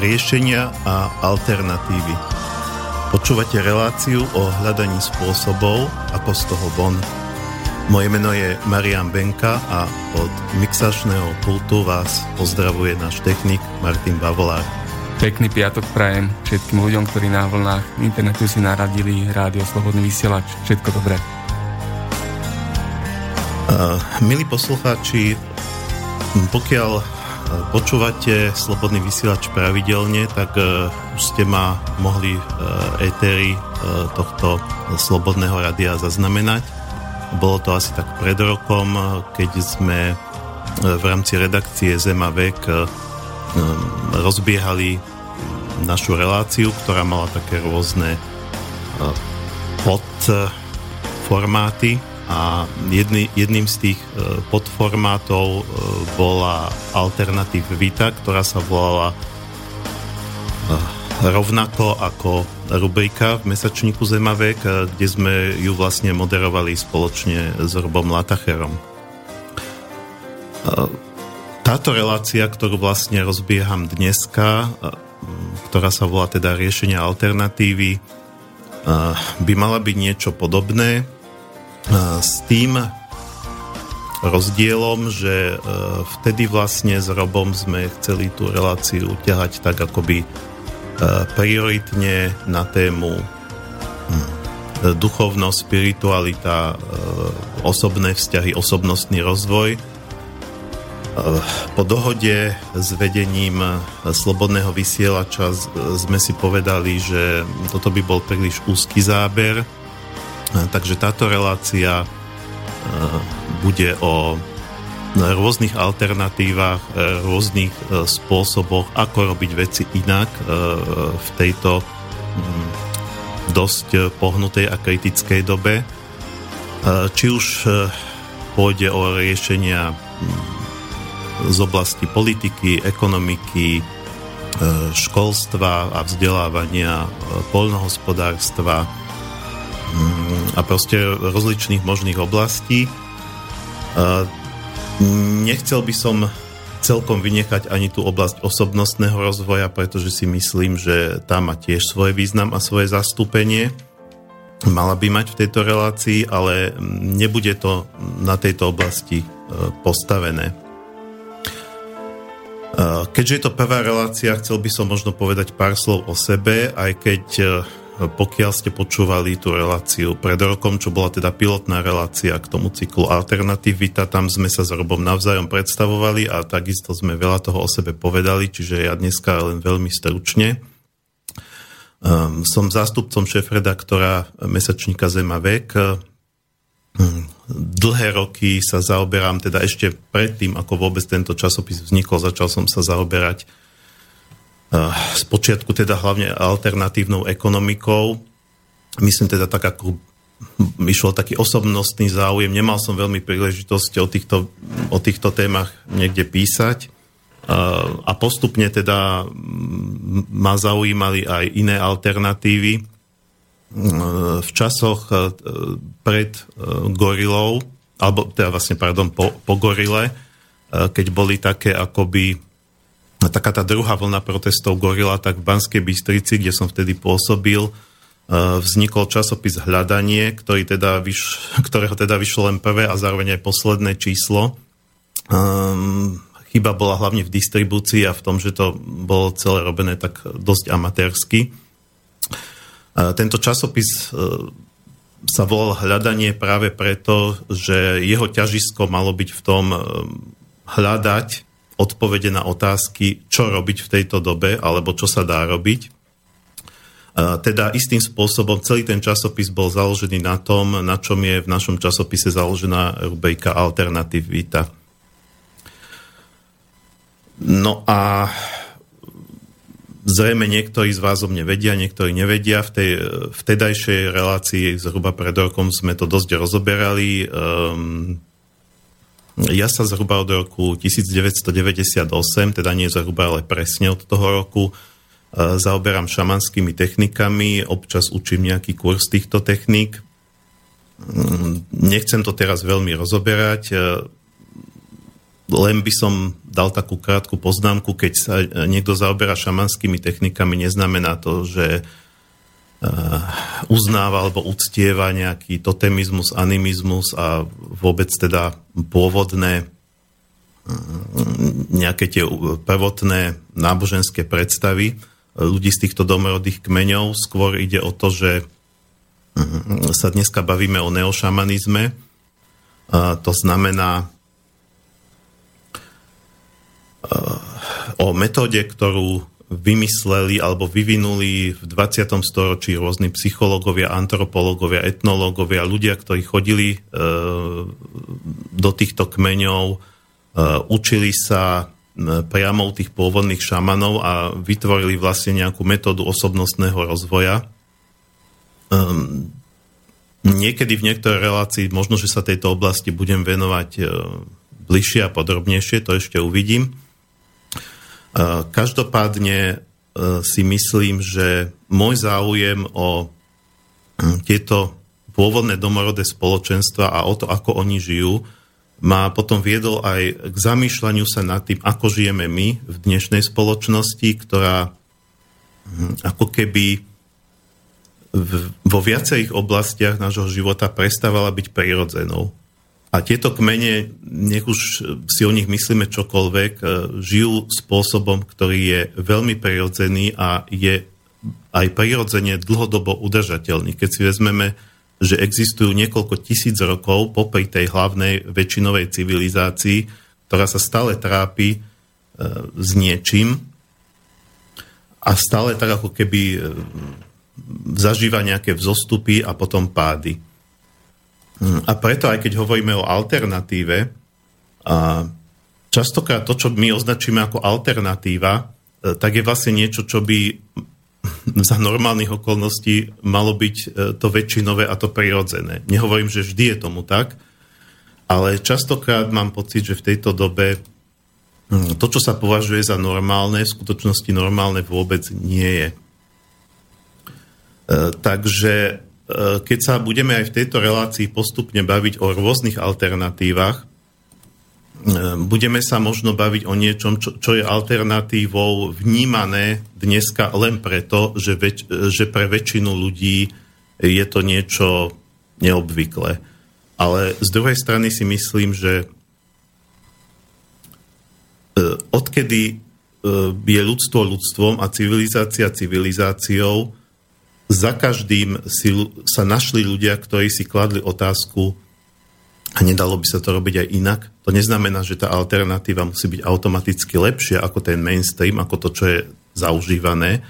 riešenia a alternatívy. Počúvate reláciu o hľadaní spôsobov, ako z toho von. Moje meno je Marian Benka a od mixačného pultu vás pozdravuje náš technik Martin Bavolár. Pekný piatok prajem všetkým ľuďom, ktorí na vlnách internetu si naradili rádio Slobodný vysielač. Všetko dobré. Uh, milí poslucháči, pokiaľ počúvate Slobodný vysielač pravidelne, tak uh, už ste ma mohli étery uh, tohto Slobodného radia zaznamenať. Bolo to asi tak pred rokom, keď sme v rámci redakcie Zema vek rozbiehali našu reláciu, ktorá mala také rôzne podformáty a jedný, jedným z tých e, podformátov e, bola Alternatív Vita, ktorá sa volala e, rovnako ako rubrika v mesačníku Zemavek, kde sme ju vlastne moderovali spoločne s Robom Latacherom. Táto relácia, ktorú vlastne rozbieham dneska, ktorá sa volá teda riešenia alternatívy, by mala byť niečo podobné, s tým rozdielom, že e, vtedy vlastne s Robom sme chceli tú reláciu ťahať tak akoby e, prioritne na tému hm, duchovnosť, spiritualita, e, osobné vzťahy, osobnostný rozvoj. Po dohode s vedením Slobodného vysielača sme si povedali, že toto by bol príliš úzky záber, Takže táto relácia e, bude o rôznych alternatívach, e, rôznych spôsoboch, ako robiť veci inak v tejto mm, dosť pohnutej a kritickej dobe. Či už pôjde o riešenia mm, z oblasti politiky, ekonomiky, školstva a vzdelávania, poľnohospodárstva, a proste rozličných možných oblastí. Nechcel by som celkom vynechať ani tú oblasť osobnostného rozvoja, pretože si myslím, že tá má tiež svoj význam a svoje zastúpenie. Mala by mať v tejto relácii, ale nebude to na tejto oblasti e, postavené. E, keďže je to prvá relácia, chcel by som možno povedať pár slov o sebe, aj keď e, pokiaľ ste počúvali tú reláciu pred rokom, čo bola teda pilotná relácia k tomu cyklu Alternativita, tam sme sa s Robom navzájom predstavovali a takisto sme veľa toho o sebe povedali, čiže ja dneska len veľmi stručne. Um, som zástupcom šéf-redaktora mesačníka Zema vek. Um, dlhé roky sa zaoberám, teda ešte predtým, ako vôbec tento časopis vznikol, začal som sa zaoberať Spočiatku teda hlavne alternatívnou ekonomikou. Myslím teda tak, ako išlo taký osobnostný záujem. Nemal som veľmi príležitosť o týchto, o týchto témach niekde písať. A postupne teda ma zaujímali aj iné alternatívy. V časoch pred gorilou, alebo teda vlastne, pardon, po, po gorile, keď boli také akoby taká tá druhá vlna protestov gorila, tak v Banskej Bystrici, kde som vtedy pôsobil, e, vznikol časopis Hľadanie, ktorý teda vyš, ktorého teda vyšlo len prvé a zároveň aj posledné číslo. Um, chyba bola hlavne v distribúcii a v tom, že to bolo celé robené tak dosť amatérsky. Uh, tento časopis uh, sa volal Hľadanie práve preto, že jeho ťažisko malo byť v tom hľadať odpovede na otázky, čo robiť v tejto dobe, alebo čo sa dá robiť. Teda istým spôsobom celý ten časopis bol založený na tom, na čom je v našom časopise založená rubrika Alternativita. No a zrejme niektorí z vás o mne vedia, niektorí nevedia. V tej vtedajšej relácii zhruba pred rokom sme to dosť rozoberali. Um, ja sa zhruba od roku 1998, teda nie zhruba, ale presne od toho roku, e, zaoberám šamanskými technikami, občas učím nejaký kurz týchto techník. Mm, nechcem to teraz veľmi rozoberať, e, len by som dal takú krátku poznámku, keď sa niekto zaoberá šamanskými technikami, neznamená to, že uznáva alebo uctieva nejaký totemizmus, animizmus a vôbec teda pôvodné nejaké tie prvotné náboženské predstavy ľudí z týchto domorodých kmeňov. Skôr ide o to, že sa dneska bavíme o neošamanizme. To znamená o metóde, ktorú vymysleli alebo vyvinuli v 20. storočí rôzni psychológovia, antropológovia, etnológovia, ľudia, ktorí chodili e, do týchto kmeňov, e, učili sa priamo u tých pôvodných šamanov a vytvorili vlastne nejakú metódu osobnostného rozvoja. E, niekedy v niektorej relácii, možno, že sa tejto oblasti budem venovať e, bližšie a podrobnejšie, to ešte uvidím. Každopádne e, si myslím, že môj záujem o hm, tieto pôvodné domorodé spoločenstva a o to, ako oni žijú, ma potom viedol aj k zamýšľaniu sa nad tým, ako žijeme my v dnešnej spoločnosti, ktorá hm, ako keby vo viacerých oblastiach nášho života prestávala byť prirodzenou. A tieto kmene, nech už si o nich myslíme čokoľvek, e, žijú spôsobom, ktorý je veľmi prirodzený a je aj prirodzene dlhodobo udržateľný. Keď si vezmeme, že existujú niekoľko tisíc rokov popri tej hlavnej väčšinovej civilizácii, ktorá sa stále trápi e, s niečím a stále tak ako keby zažíva nejaké vzostupy a potom pády. A preto, aj keď hovoríme o alternatíve, a častokrát to, čo my označíme ako alternatíva, e, tak je vlastne niečo, čo by za normálnych okolností malo byť e, to väčšinové a to prirodzené. Nehovorím, že vždy je tomu tak, ale častokrát mám pocit, že v tejto dobe hm, to, čo sa považuje za normálne, v skutočnosti normálne vôbec nie je. E, takže keď sa budeme aj v tejto relácii postupne baviť o rôznych alternatívach, e, budeme sa možno baviť o niečom, čo, čo je alternatívou vnímané dneska len preto, že, väč, že pre väčšinu ľudí je to niečo neobvyklé. Ale z druhej strany si myslím, že e, odkedy je ľudstvo ľudstvom a civilizácia civilizáciou, za každým si, sa našli ľudia, ktorí si kladli otázku, a nedalo by sa to robiť aj inak. To neznamená, že tá alternatíva musí byť automaticky lepšia ako ten mainstream, ako to, čo je zaužívané,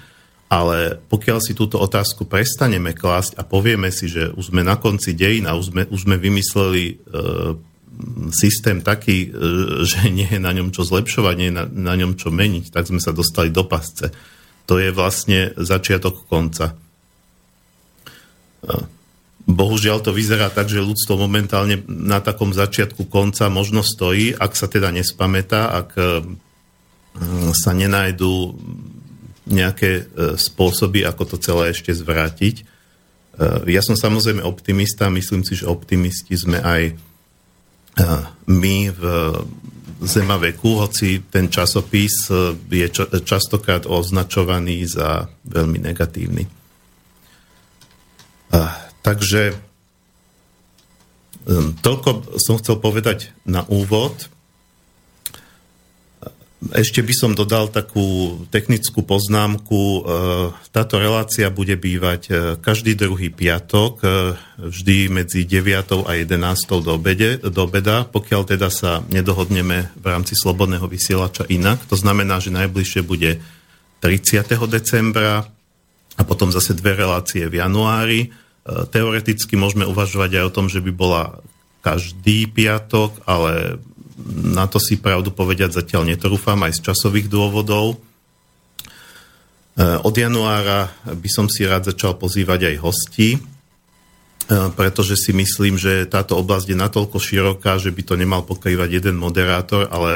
ale pokiaľ si túto otázku prestaneme klásť a povieme si, že už sme na konci dejín a už sme, už sme vymysleli e, systém taký, e, že nie je na ňom čo zlepšovať, nie je na, na ňom čo meniť, tak sme sa dostali do pasce. To je vlastne začiatok konca. Bohužiaľ to vyzerá tak, že ľudstvo momentálne na takom začiatku konca možno stojí, ak sa teda nespamätá, ak e, sa nenajdú nejaké e, spôsoby, ako to celé ešte zvrátiť. E, ja som samozrejme optimista, myslím si, že optimisti sme aj my v Zema veku, hoci ten časopis je častokrát označovaný za veľmi negatívny. Takže um, toľko som chcel povedať na úvod. Ešte by som dodal takú technickú poznámku. Uh, táto relácia bude bývať uh, každý druhý piatok, uh, vždy medzi 9. a 11. do, obede, do obeda, pokiaľ teda sa nedohodneme v rámci slobodného vysielača inak. To znamená, že najbližšie bude 30. decembra a potom zase dve relácie v januári Teoreticky môžeme uvažovať aj o tom, že by bola každý piatok, ale na to si pravdu povedať zatiaľ netrúfam aj z časových dôvodov. E, od januára by som si rád začal pozývať aj hostí, e, pretože si myslím, že táto oblasť je natoľko široká, že by to nemal pokrývať jeden moderátor, ale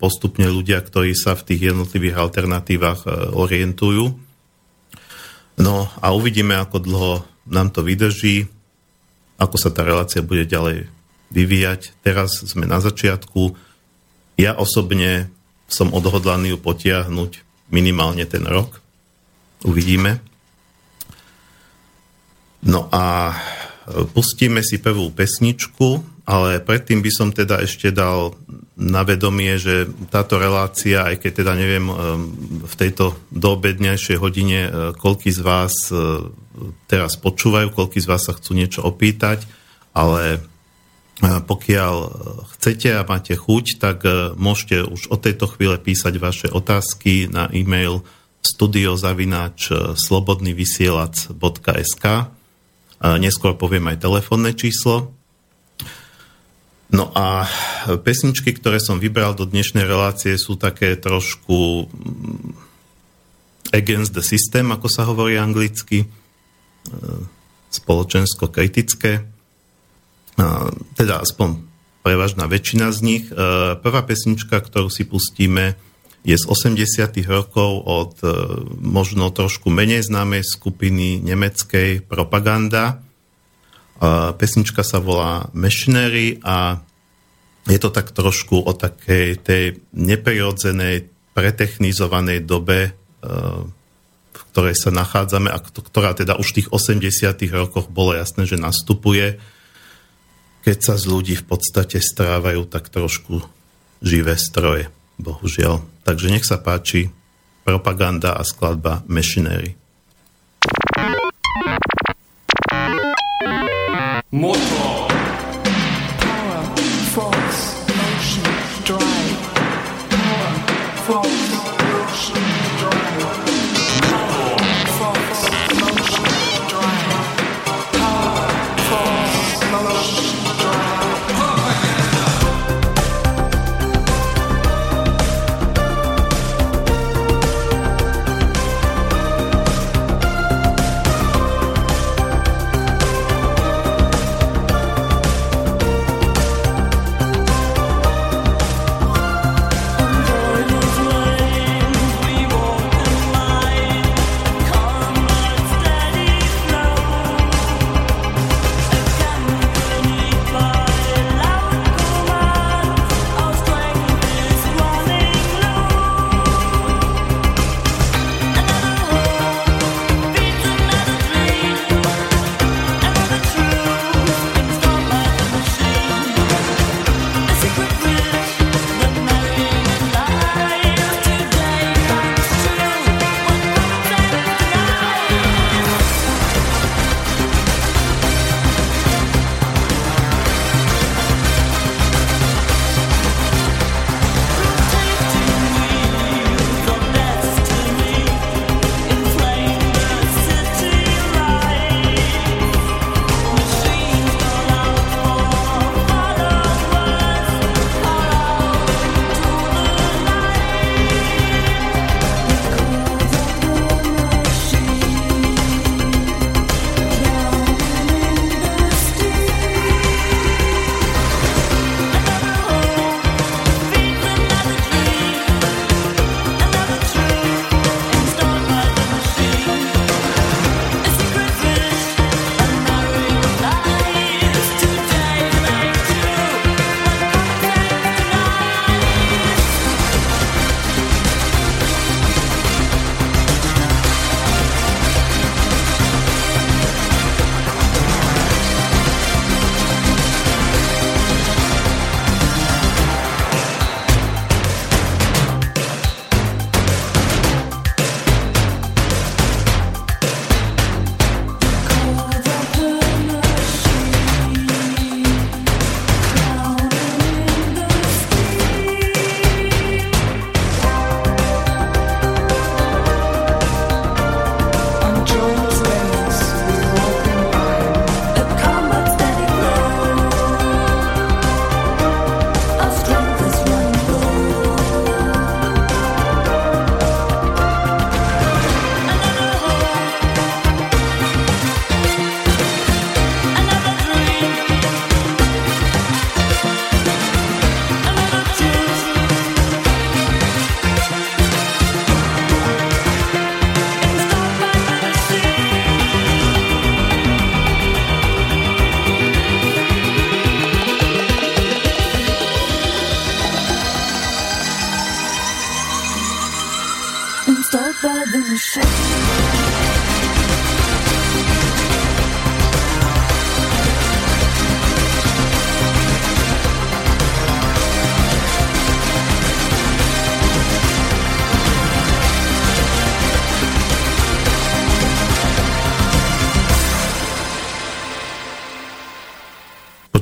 postupne ľudia, ktorí sa v tých jednotlivých alternatívach e, orientujú. No a uvidíme, ako dlho nám to vydrží, ako sa tá relácia bude ďalej vyvíjať. Teraz sme na začiatku. Ja osobne som odhodlaný ju potiahnuť minimálne ten rok. Uvidíme. No a pustíme si prvú pesničku, ale predtým by som teda ešte dal na vedomie, že táto relácia, aj keď teda neviem v tejto doobednejšej hodine, koľký z vás teraz počúvajú, koľký z vás sa chcú niečo opýtať, ale pokiaľ chcete a máte chuť, tak môžete už od tejto chvíle písať vaše otázky na e-mail studiozavináč slobodnyvysielac.sk Neskôr poviem aj telefónne číslo. No a pesničky, ktoré som vybral do dnešnej relácie sú také trošku mm, against the system, ako sa hovorí anglicky, e, spoločensko-kritické teda aspoň prevažná väčšina z nich. E, prvá pesnička, ktorú si pustíme, je z 80. rokov od e, možno trošku menej známej skupiny nemeckej Propaganda. E, pesnička sa volá Machinery a je to tak trošku o takej tej neprirodzenej, pretechnizovanej dobe, v ktorej sa nachádzame a ktorá teda už v tých 80. rokoch bolo jasné, že nastupuje keď sa z ľudí v podstate strávajú tak trošku živé stroje, bohužiaľ. Takže nech sa páči propaganda a skladba Machinery. More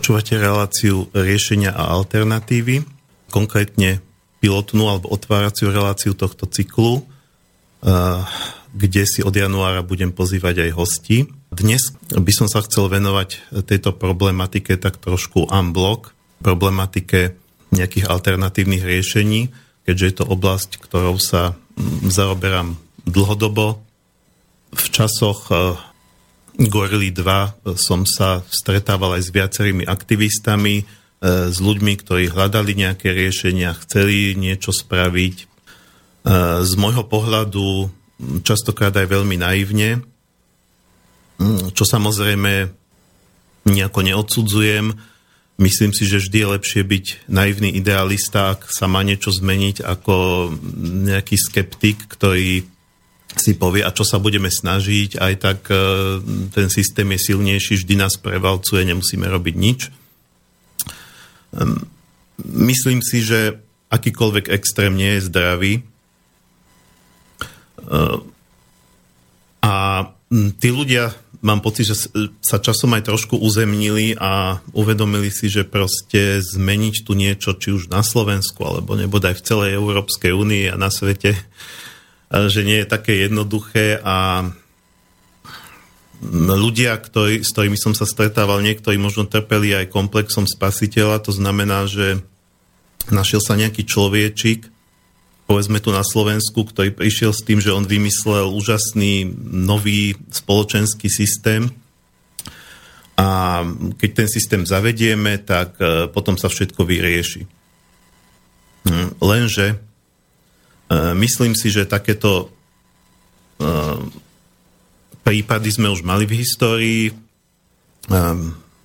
Počúvate reláciu riešenia a alternatívy, konkrétne pilotnú alebo otváraciu reláciu tohto cyklu, eh, kde si od januára budem pozývať aj hosti. Dnes by som sa chcel venovať tejto problematike tak trošku unblock, problematike nejakých alternatívnych riešení, keďže je to oblasť, ktorou sa mm, zaoberám dlhodobo. V časoch eh, Gorily 2 e, som sa stretával aj s viacerými aktivistami, e, s ľuďmi, ktorí hľadali nejaké riešenia, chceli niečo spraviť. E, z môjho pohľadu častokrát aj veľmi naivne, čo samozrejme nejako neodsudzujem. Myslím si, že vždy je lepšie byť naivný idealista, ak sa má niečo zmeniť, ako nejaký skeptik, ktorý si povie, a čo sa budeme snažiť, aj tak e, ten systém je silnejší, vždy nás prevalcuje, nemusíme robiť nič. Ehm, myslím si, že akýkoľvek extrém nie je zdravý. Ehm, a tí ľudia, mám pocit, že sa časom aj trošku uzemnili a uvedomili si, že proste zmeniť tu niečo, či už na Slovensku, alebo nebodaj v celej Európskej únii a na svete, že nie je také jednoduché a ľudia, ktorý, s ktorými som sa stretával, niektorí možno trpeli aj komplexom spasiteľa, to znamená, že našiel sa nejaký človečik, povedzme tu na Slovensku, ktorý prišiel s tým, že on vymyslel úžasný nový spoločenský systém a keď ten systém zavedieme, tak e, potom sa všetko vyrieši. Hm, lenže myslím si, že takéto e, prípady sme už mali v histórii. E,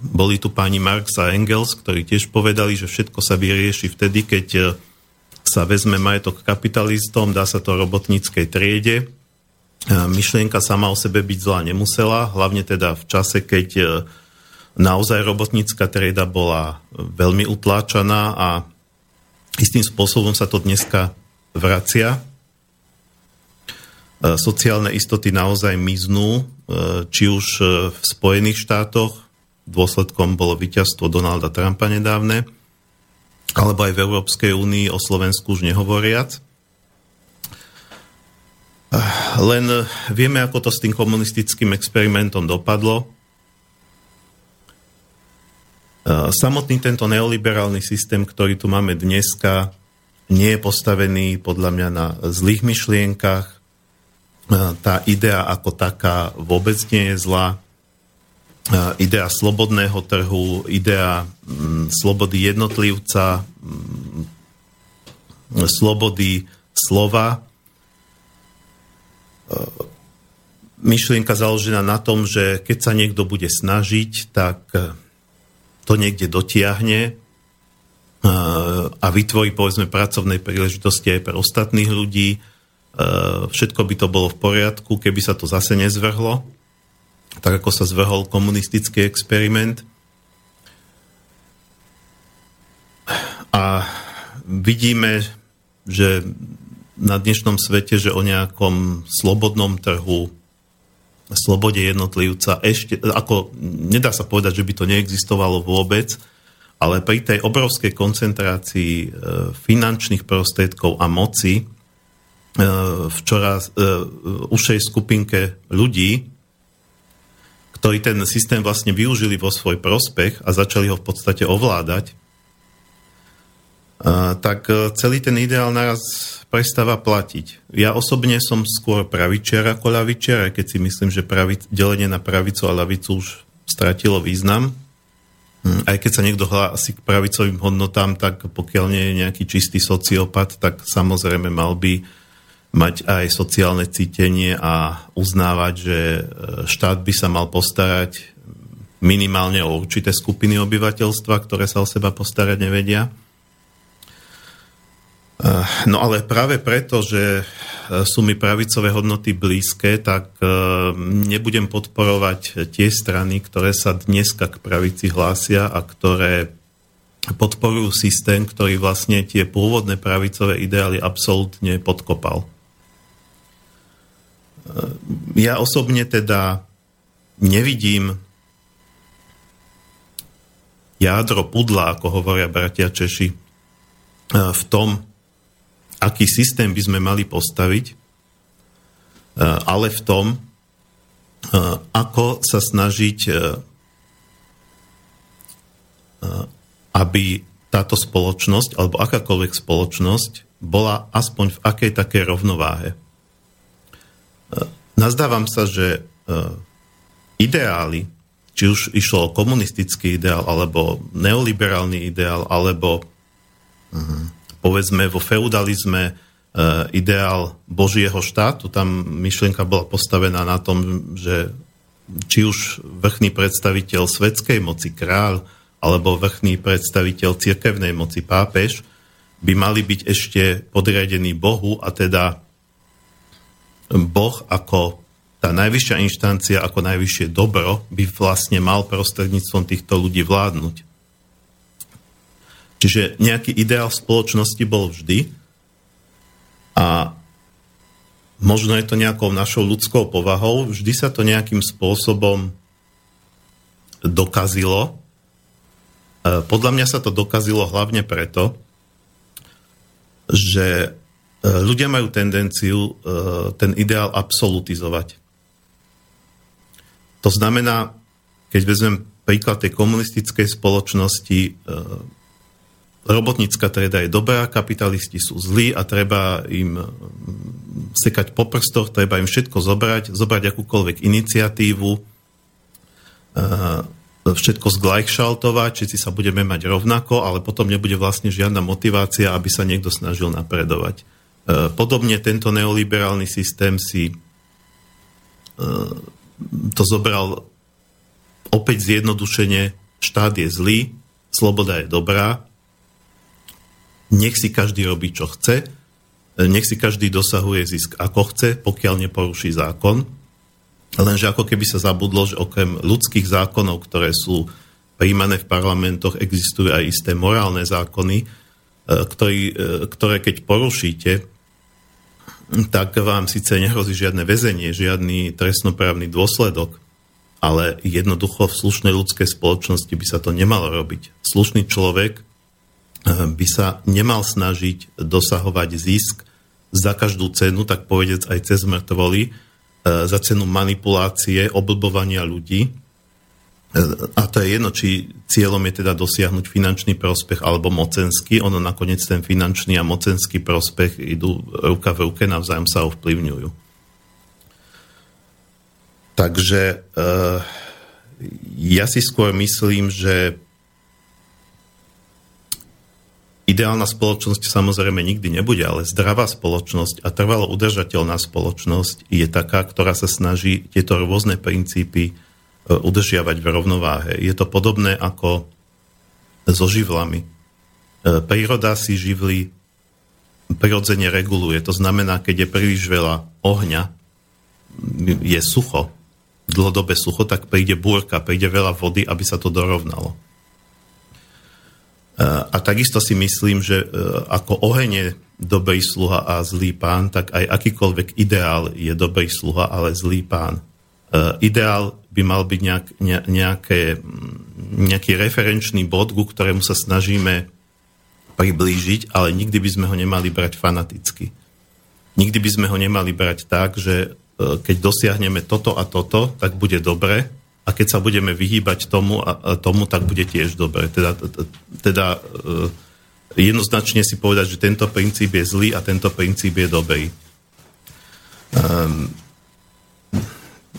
boli tu páni Marx a Engels, ktorí tiež povedali, že všetko sa vyrieši vtedy, keď sa vezme majetok kapitalistom, dá sa to robotníckej triede. Myšlienka sama o sebe byť zlá nemusela, hlavne teda v čase, keď naozaj robotnícka trieda bola veľmi utláčaná a istým spôsobom sa to dneska vracia. E, sociálne istoty naozaj miznú, e, či už e, v Spojených štátoch, dôsledkom bolo víťazstvo Donalda Trumpa nedávne, alebo aj v Európskej únii o Slovensku už nehovoriac. Len vieme, ako to s tým komunistickým experimentom dopadlo. Samotný tento neoliberálny systém, ktorý tu máme dneska, nie je postavený podľa mňa na zlých myšlienkach. Tá idea ako taká vôbec nie je zlá. Idea slobodného trhu, idea mm, slobody jednotlivca, mm, slobody slova. Myšlienka založená na tom, že keď sa niekto bude snažiť, tak to niekde dotiahne, a vytvorí povedzme pracovnej príležitosti aj pre ostatných ľudí. Všetko by to bolo v poriadku, keby sa to zase nezvrhlo, tak ako sa zvrhol komunistický experiment. A vidíme, že na dnešnom svete, že o nejakom slobodnom trhu, slobode jednotlivca, ešte, ako nedá sa povedať, že by to neexistovalo vôbec, ale pri tej obrovskej koncentrácii e, finančných prostriedkov a moci e, v čoraz e, ušej skupinke ľudí, ktorí ten systém vlastne využili vo svoj prospech a začali ho v podstate ovládať, tak celý ten ideál naraz prestáva platiť. Ja osobne som skôr pravičiar ako ľavičiar, keď si myslím, že pravic, delenie na pravicu a ľavicu už stratilo význam. Hm, aj keď sa niekto hlási k pravicovým hodnotám, tak pokiaľ nie je nejaký čistý sociopat, tak samozrejme mal by mať aj sociálne cítenie a uznávať, že e, štát by sa mal postarať minimálne o určité skupiny obyvateľstva, ktoré sa o seba postarať nevedia. E, no ale práve preto, že sú mi pravicové hodnoty blízke, tak nebudem podporovať tie strany, ktoré sa dneska k pravici hlásia a ktoré podporujú systém, ktorý vlastne tie pôvodné pravicové ideály absolútne podkopal. Ja osobne teda nevidím jádro pudla, ako hovoria bratia Češi, v tom, aký systém by sme mali postaviť, ale v tom, ako sa snažiť aby táto spoločnosť, alebo akákoľvek spoločnosť, bola aspoň v akej také rovnováhe. E, nazdávam sa, že e, ideály, či už išlo o komunistický ideál, alebo neoliberálny ideál, alebo mhm, povedzme vo feudalizme e, ideál Božieho štátu, tam myšlienka bola postavená na tom, že či už vrchný predstaviteľ svetskej moci, kráľ, alebo vrchný predstaviteľ cirkevnej moci pápež by mali byť ešte podriadení Bohu a teda Boh ako tá najvyššia inštancia, ako najvyššie dobro by vlastne mal prostredníctvom týchto ľudí vládnuť. Čiže nejaký ideál v spoločnosti bol vždy. A možno je to nejakou našou ľudskou povahou, vždy sa to nejakým spôsobom dokazilo. E, podľa mňa sa to dokazilo hlavne preto, že e, ľudia majú tendenciu e, ten ideál absolutizovať. To znamená, keď vezmem príklad tej komunistickej spoločnosti, robotnícka trieda je dobrá, kapitalisti sú zlí a treba im sekať po prstoch, treba im všetko zobrať, zobrať akúkoľvek iniciatívu, všetko zglajkšaltovať, všetci sa budeme mať rovnako, ale potom nebude vlastne žiadna motivácia, aby sa niekto snažil napredovať. E, podobne tento neoliberálny systém si e, to zobral opäť zjednodušene, štát je zlý, sloboda je dobrá, nech si každý robí, čo chce, nech si každý dosahuje zisk ako chce, pokiaľ neporuší zákon, Lenže ako keby sa zabudlo, že okrem ľudských zákonov, ktoré sú príjmané v parlamentoch, existujú aj isté morálne zákony, e, ktorý, e, ktoré keď porušíte, tak vám síce nehrozí žiadne väzenie, žiadny trestnoprávny dôsledok, ale jednoducho v slušnej ľudskej spoločnosti by sa to nemalo robiť. Slušný človek by sa nemal snažiť dosahovať zisk za každú cenu, tak povedec aj cez mŕtvoly, E, za cenu manipulácie, oblbovania ľudí. E, a to je jedno, či cieľom je teda dosiahnuť finančný prospech alebo mocenský. Ono nakoniec ten finančný a mocenský prospech idú ruka v ruke, navzájom sa ovplyvňujú. Takže e, ja si skôr myslím, že Ideálna spoločnosť samozrejme nikdy nebude, ale zdravá spoločnosť a trvalo udržateľná spoločnosť je taká, ktorá sa snaží tieto rôzne princípy e, udržiavať v rovnováhe. Je to podobné ako so živlami. E, príroda si živly prirodzene reguluje. To znamená, keď je príliš veľa ohňa, je sucho, dlhodobé sucho, tak príde búrka, príde veľa vody, aby sa to dorovnalo. A takisto si myslím, že e, ako oheň je dobrý sluha a zlý pán, tak aj akýkoľvek ideál je dobrý sluha, ale zlý pán. E, ideál by mal byť nejak, nejaké, nejaký referenčný bod, ku ktorému sa snažíme priblížiť, ale nikdy by sme ho nemali brať fanaticky. Nikdy by sme ho nemali brať tak, že e, keď dosiahneme toto a toto, tak bude dobre, a keď sa budeme vyhýbať tomu a tomu, tak bude tiež dobre. Teda, teda e, jednoznačne si povedať, že tento princíp je zlý a tento princíp je dobrý. Um,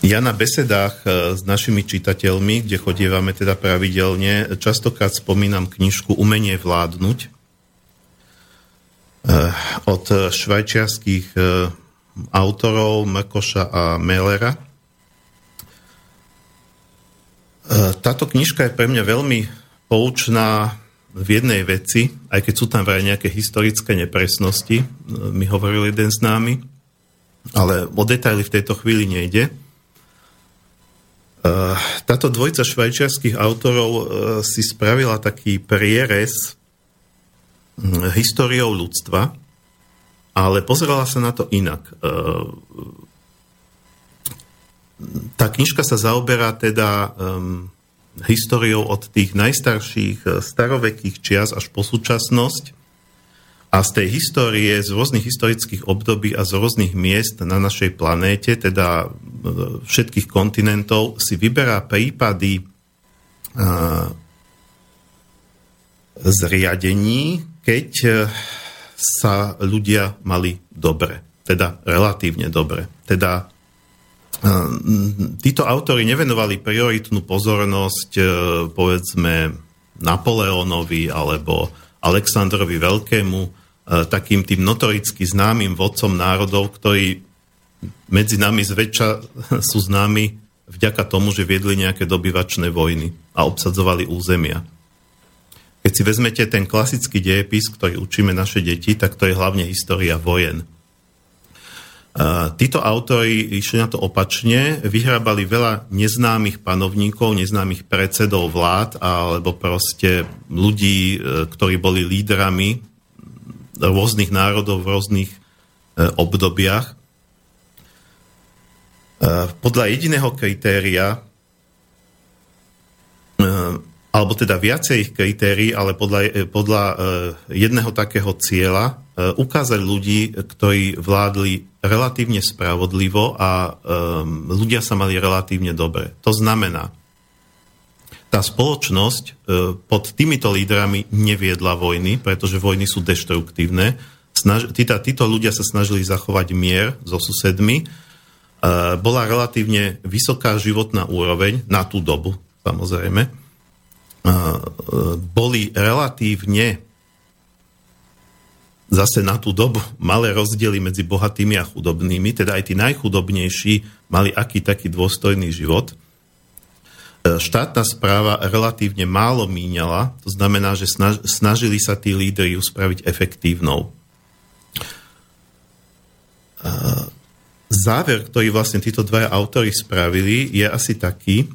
ja na besedách e, s našimi čitateľmi, kde chodievame teda pravidelne, častokrát spomínam knižku Umenie vládnuť e, od švajčiarských autorov Mrkoša a Mellera. E, táto knižka je pre mňa veľmi poučná v jednej veci, aj keď sú tam vraj nejaké historické nepresnosti, e, mi hovoril jeden z námi, ale o detaily v tejto chvíli nejde. Táto dvojica švajčiarských autorov si spravila taký prierez históriou ľudstva, ale pozerala sa na to inak. Tá knižka sa zaoberá teda um, históriou od tých najstarších eh, starovekých čias až po súčasnosť. A z tej histórie, z rôznych historických období a z rôznych miest na našej planéte, teda eh, všetkých kontinentov, si vyberá prípady uh, zriadení, keď sa ľudia mali dobre, teda relatívne dobre. Teda títo autori nevenovali prioritnú pozornosť e, povedzme Napoleónovi alebo Aleksandrovi Veľkému, e, takým tým notoricky známym vodcom národov, ktorí medzi nami zväčša sú známi vďaka tomu, že viedli nejaké dobyvačné vojny a obsadzovali územia. Keď si vezmete ten klasický dejepis, ktorý učíme naše deti, tak to je hlavne história vojen. Títo autori išli na to opačne, vyhrábali veľa neznámych panovníkov, neznámych predsedov vlád alebo proste ľudí, e, ktorí boli lídrami rôznych národov v rôznych e, obdobiach. E, podľa jediného kritéria alebo teda viacej ich kritérií, ale podľa, podľa jedného takého cieľa ukázať ľudí, ktorí vládli relatívne spravodlivo a um, ľudia sa mali relatívne dobre. To znamená, tá spoločnosť uh, pod týmito lídrami neviedla vojny, pretože vojny sú deštruktívne. Snaž, títo ľudia sa snažili zachovať mier so susedmi. Bola relatívne vysoká životná úroveň na tú dobu, samozrejme. Boli relatívne zase na tú dobu malé rozdiely medzi bohatými a chudobnými, teda aj tí najchudobnejší mali aký taký dôstojný život. E, štátna správa relatívne málo míňala, to znamená, že snažili sa tí lídry ju spraviť efektívnou. E, záver, ktorý vlastne títo dvaja autory spravili, je asi taký,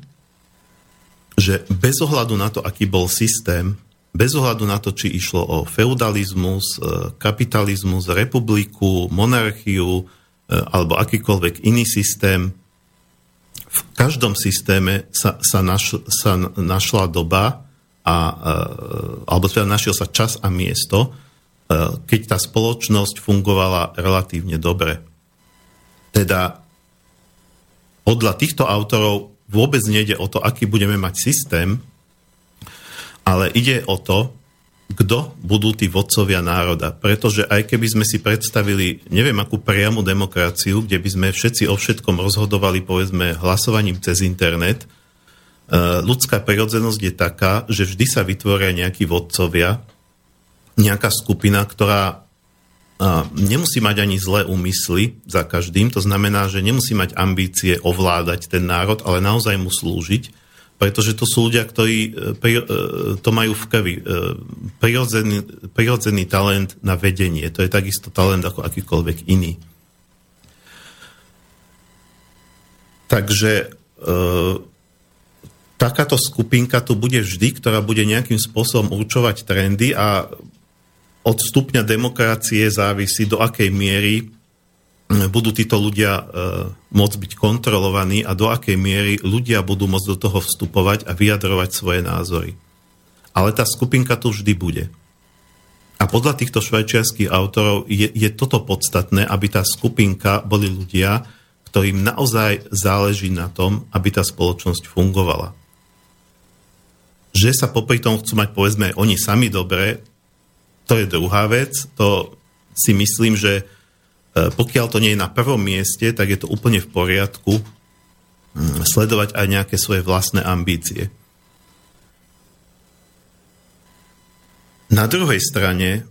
že bez ohľadu na to, aký bol systém, bez ohľadu na to, či išlo o feudalizmus, e, kapitalizmus, republiku, monarchiu e, alebo akýkoľvek iný systém, v každom systéme sa, sa, naš, sa našla doba, a, e, alebo teda našiel sa čas a miesto, keď tá spoločnosť fungovala relatívne dobre. Teda podľa týchto autorov vôbec nejde o to, aký budeme mať systém, ale ide o to, kto budú tí vodcovia národa. Pretože aj keby sme si predstavili, neviem akú priamu demokraciu, kde by sme všetci o všetkom rozhodovali, povedzme, hlasovaním cez internet, e, ľudská prirodzenosť je taká, že vždy sa vytvoria nejakí vodcovia, nejaká skupina, ktorá nemusí mať ani zlé úmysly za každým, to znamená, že nemusí mať ambície ovládať ten národ, ale naozaj mu slúžiť pretože to sú ľudia, ktorí e, e, to majú v krvi. E, prirodzený, prirodzený talent na vedenie. To je takisto talent ako akýkoľvek iný. Takže takáto skupinka tu bude vždy, ktorá bude nejakým spôsobom určovať trendy a od stupňa demokracie závisí, do akej miery budú títo ľudia e, môcť byť kontrolovaní a do akej miery ľudia budú môcť do toho vstupovať a vyjadrovať svoje názory. Ale tá skupinka tu vždy bude. A podľa týchto švajčiarských autorov je, je toto podstatné, aby tá skupinka boli ľudia, ktorým naozaj záleží na tom, aby tá spoločnosť fungovala. Že sa popri tom chcú mať povedzme oni sami dobre, to je druhá vec. To si myslím, že pokiaľ to nie je na prvom mieste, tak je to úplne v poriadku mm, sledovať aj nejaké svoje vlastné ambície. Na druhej strane,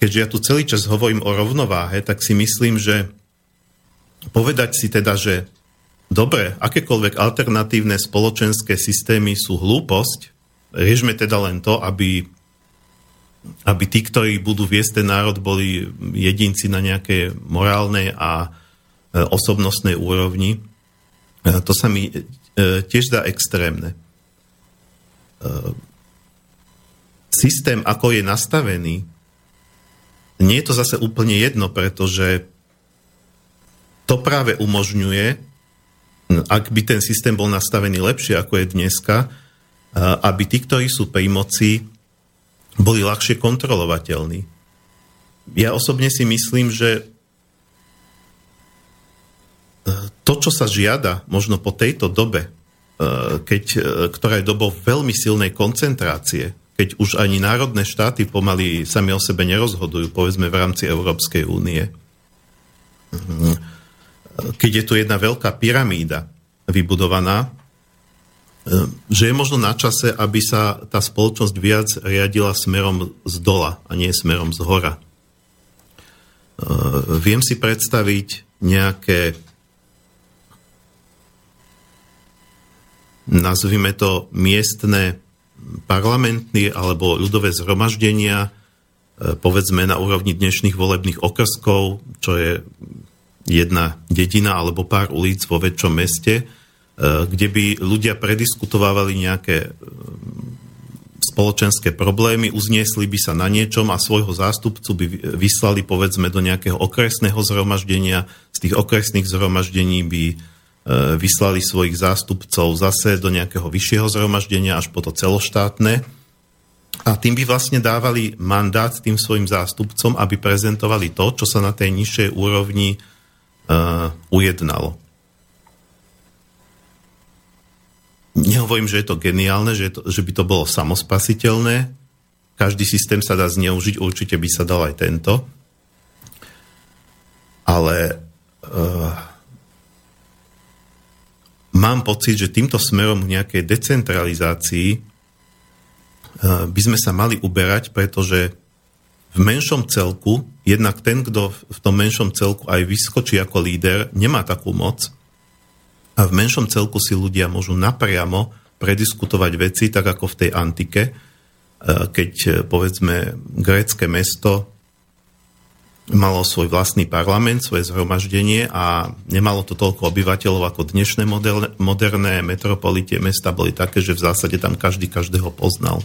keďže ja tu celý čas hovorím o rovnováhe, tak si myslím, že povedať si teda, že dobre, akékoľvek alternatívne spoločenské systémy sú hlúposť, riešme teda len to, aby aby tí, ktorí budú viesť ten národ, boli jedinci na nejaké morálnej a osobnostnej úrovni, to sa mi tiež dá extrémne. Systém, ako je nastavený, nie je to zase úplne jedno, pretože to práve umožňuje, ak by ten systém bol nastavený lepšie, ako je dneska, aby tí, ktorí sú pri moci, boli ľahšie kontrolovateľní. Ja osobne si myslím, že e, to, čo sa žiada možno po tejto dobe, e, keď, e, ktorá je dobou veľmi silnej koncentrácie, keď už ani národné štáty pomaly sami o sebe nerozhodujú, povedzme v rámci Európskej únie. Keď je tu jedna veľká pyramída vybudovaná, že je možno na čase, aby sa tá spoločnosť viac riadila smerom z dola a nie smerom z hora. E, viem si predstaviť nejaké nazvime to miestne parlamentný alebo ľudové zhromaždenia, e, povedzme na úrovni dnešných volebných okrskov, čo je jedna dedina alebo pár ulic vo väčšom meste, kde by ľudia prediskutovávali nejaké eh, spoločenské problémy, uzniesli by sa na niečom a svojho zástupcu by vyslali povedzme do nejakého okresného zhromaždenia. Z tých okresných zhromaždení by eh, vyslali svojich zástupcov zase do nejakého vyššieho zhromaždenia až po to celoštátne. A tým by vlastne dávali mandát tým svojim zástupcom, aby prezentovali to, čo sa na tej nižšej úrovni uh, ujednalo. Nehovorím, že je to geniálne, že, je to, že by to bolo samospasiteľné. Každý systém sa dá zneužiť, určite by sa dal aj tento. Ale uh, mám pocit, že týmto smerom k nejakej decentralizácii uh, by sme sa mali uberať, pretože v menšom celku, jednak ten, kto v tom menšom celku aj vyskočí ako líder, nemá takú moc, a v menšom celku si ľudia môžu napriamo prediskutovať veci, tak ako v tej antike, e, keď e, povedzme grécke mesto malo svoj vlastný parlament, svoje zhromaždenie a nemalo to toľko obyvateľov ako dnešné moderné, moderné metropolitie mesta boli také, že v zásade tam každý každého poznal.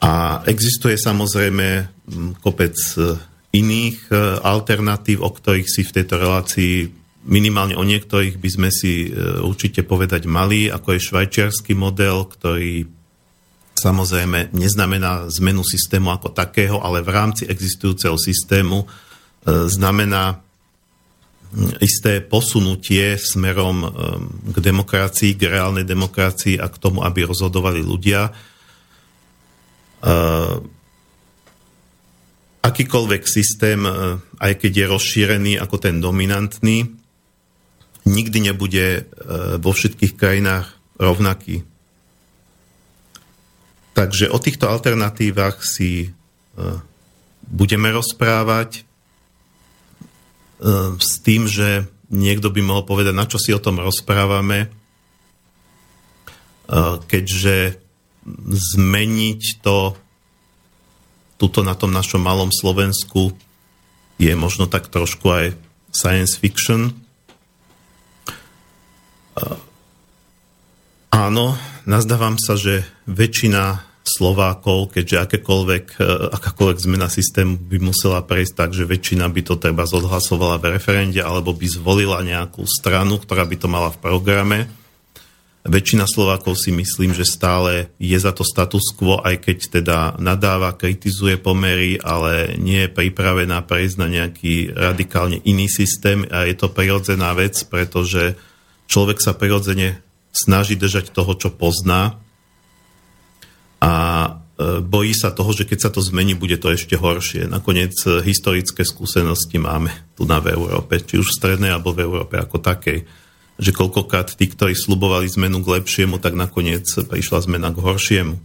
A existuje samozrejme kopec e, iných alternatív, o ktorých si v tejto relácii minimálne o niektorých by sme si e, určite povedať mali, ako je švajčiarsky model, ktorý samozrejme neznamená zmenu systému ako takého, ale v rámci existujúceho systému e, znamená isté posunutie smerom e, k demokracii, k reálnej demokracii a k tomu, aby rozhodovali ľudia. Akýkoľvek systém, aj keď je rozšírený ako ten dominantný, nikdy nebude e, vo všetkých krajinách rovnaký. Takže o týchto alternatívach si e, budeme rozprávať e, s tým, že niekto by mohol povedať, na čo si o tom rozprávame, keďže zmeniť to tuto na tom našom malom Slovensku je možno tak trošku aj science fiction, Áno, nazdávam sa, že väčšina Slovákov, keďže akékoľvek, e, akákoľvek zmena systému by musela prejsť tak, že väčšina by to treba zodhlasovala v referende alebo by zvolila nejakú stranu, ktorá by to mala v programe. Väčšina Slovákov si myslím, že stále je za to status quo, aj keď teda nadáva, kritizuje pomery, ale nie je pripravená prejsť na nejaký radikálne iný systém a je to prirodzená vec, pretože človek sa prirodzene snaží držať toho, čo pozná a e, bojí sa toho, že keď sa to zmení, bude to ešte horšie. Nakoniec e, historické skúsenosti máme tu na v Európe, či už v strednej alebo v Európe ako takej. Že koľkokrát tí, ktorí slubovali zmenu k lepšiemu, tak nakoniec prišla zmena k horšiemu.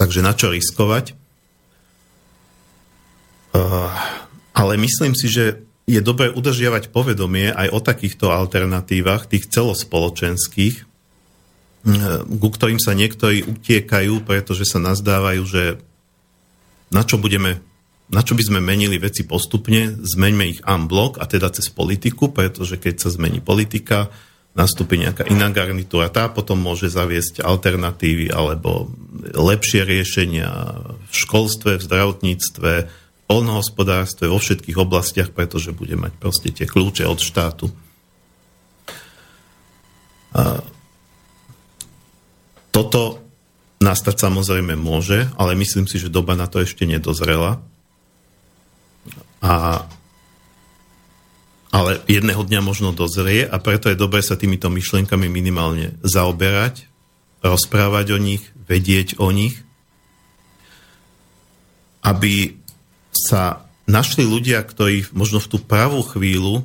Takže na čo riskovať? Uh, ale myslím si, že je dobré udržiavať povedomie aj o takýchto alternatívach, tých celospoločenských, eh, ku ktorým sa niektorí utiekajú, pretože sa nazdávajú, že na čo budeme na čo by sme menili veci postupne, zmeňme ich unblock a teda cez politiku, pretože keď sa zmení politika, nastúpi nejaká iná garnitúra, tá potom môže zaviesť alternatívy alebo lepšie riešenia v školstve, v zdravotníctve, polnohospodárstve, vo všetkých oblastiach, pretože bude mať proste tie kľúče od štátu. A toto nastať samozrejme môže, ale myslím si, že doba na to ešte nedozrela. A, ale jedného dňa možno dozrie a preto je dobré sa týmito myšlienkami minimálne zaoberať, rozprávať o nich, vedieť o nich, aby sa našli ľudia, ktorí možno v tú pravú chvíľu e,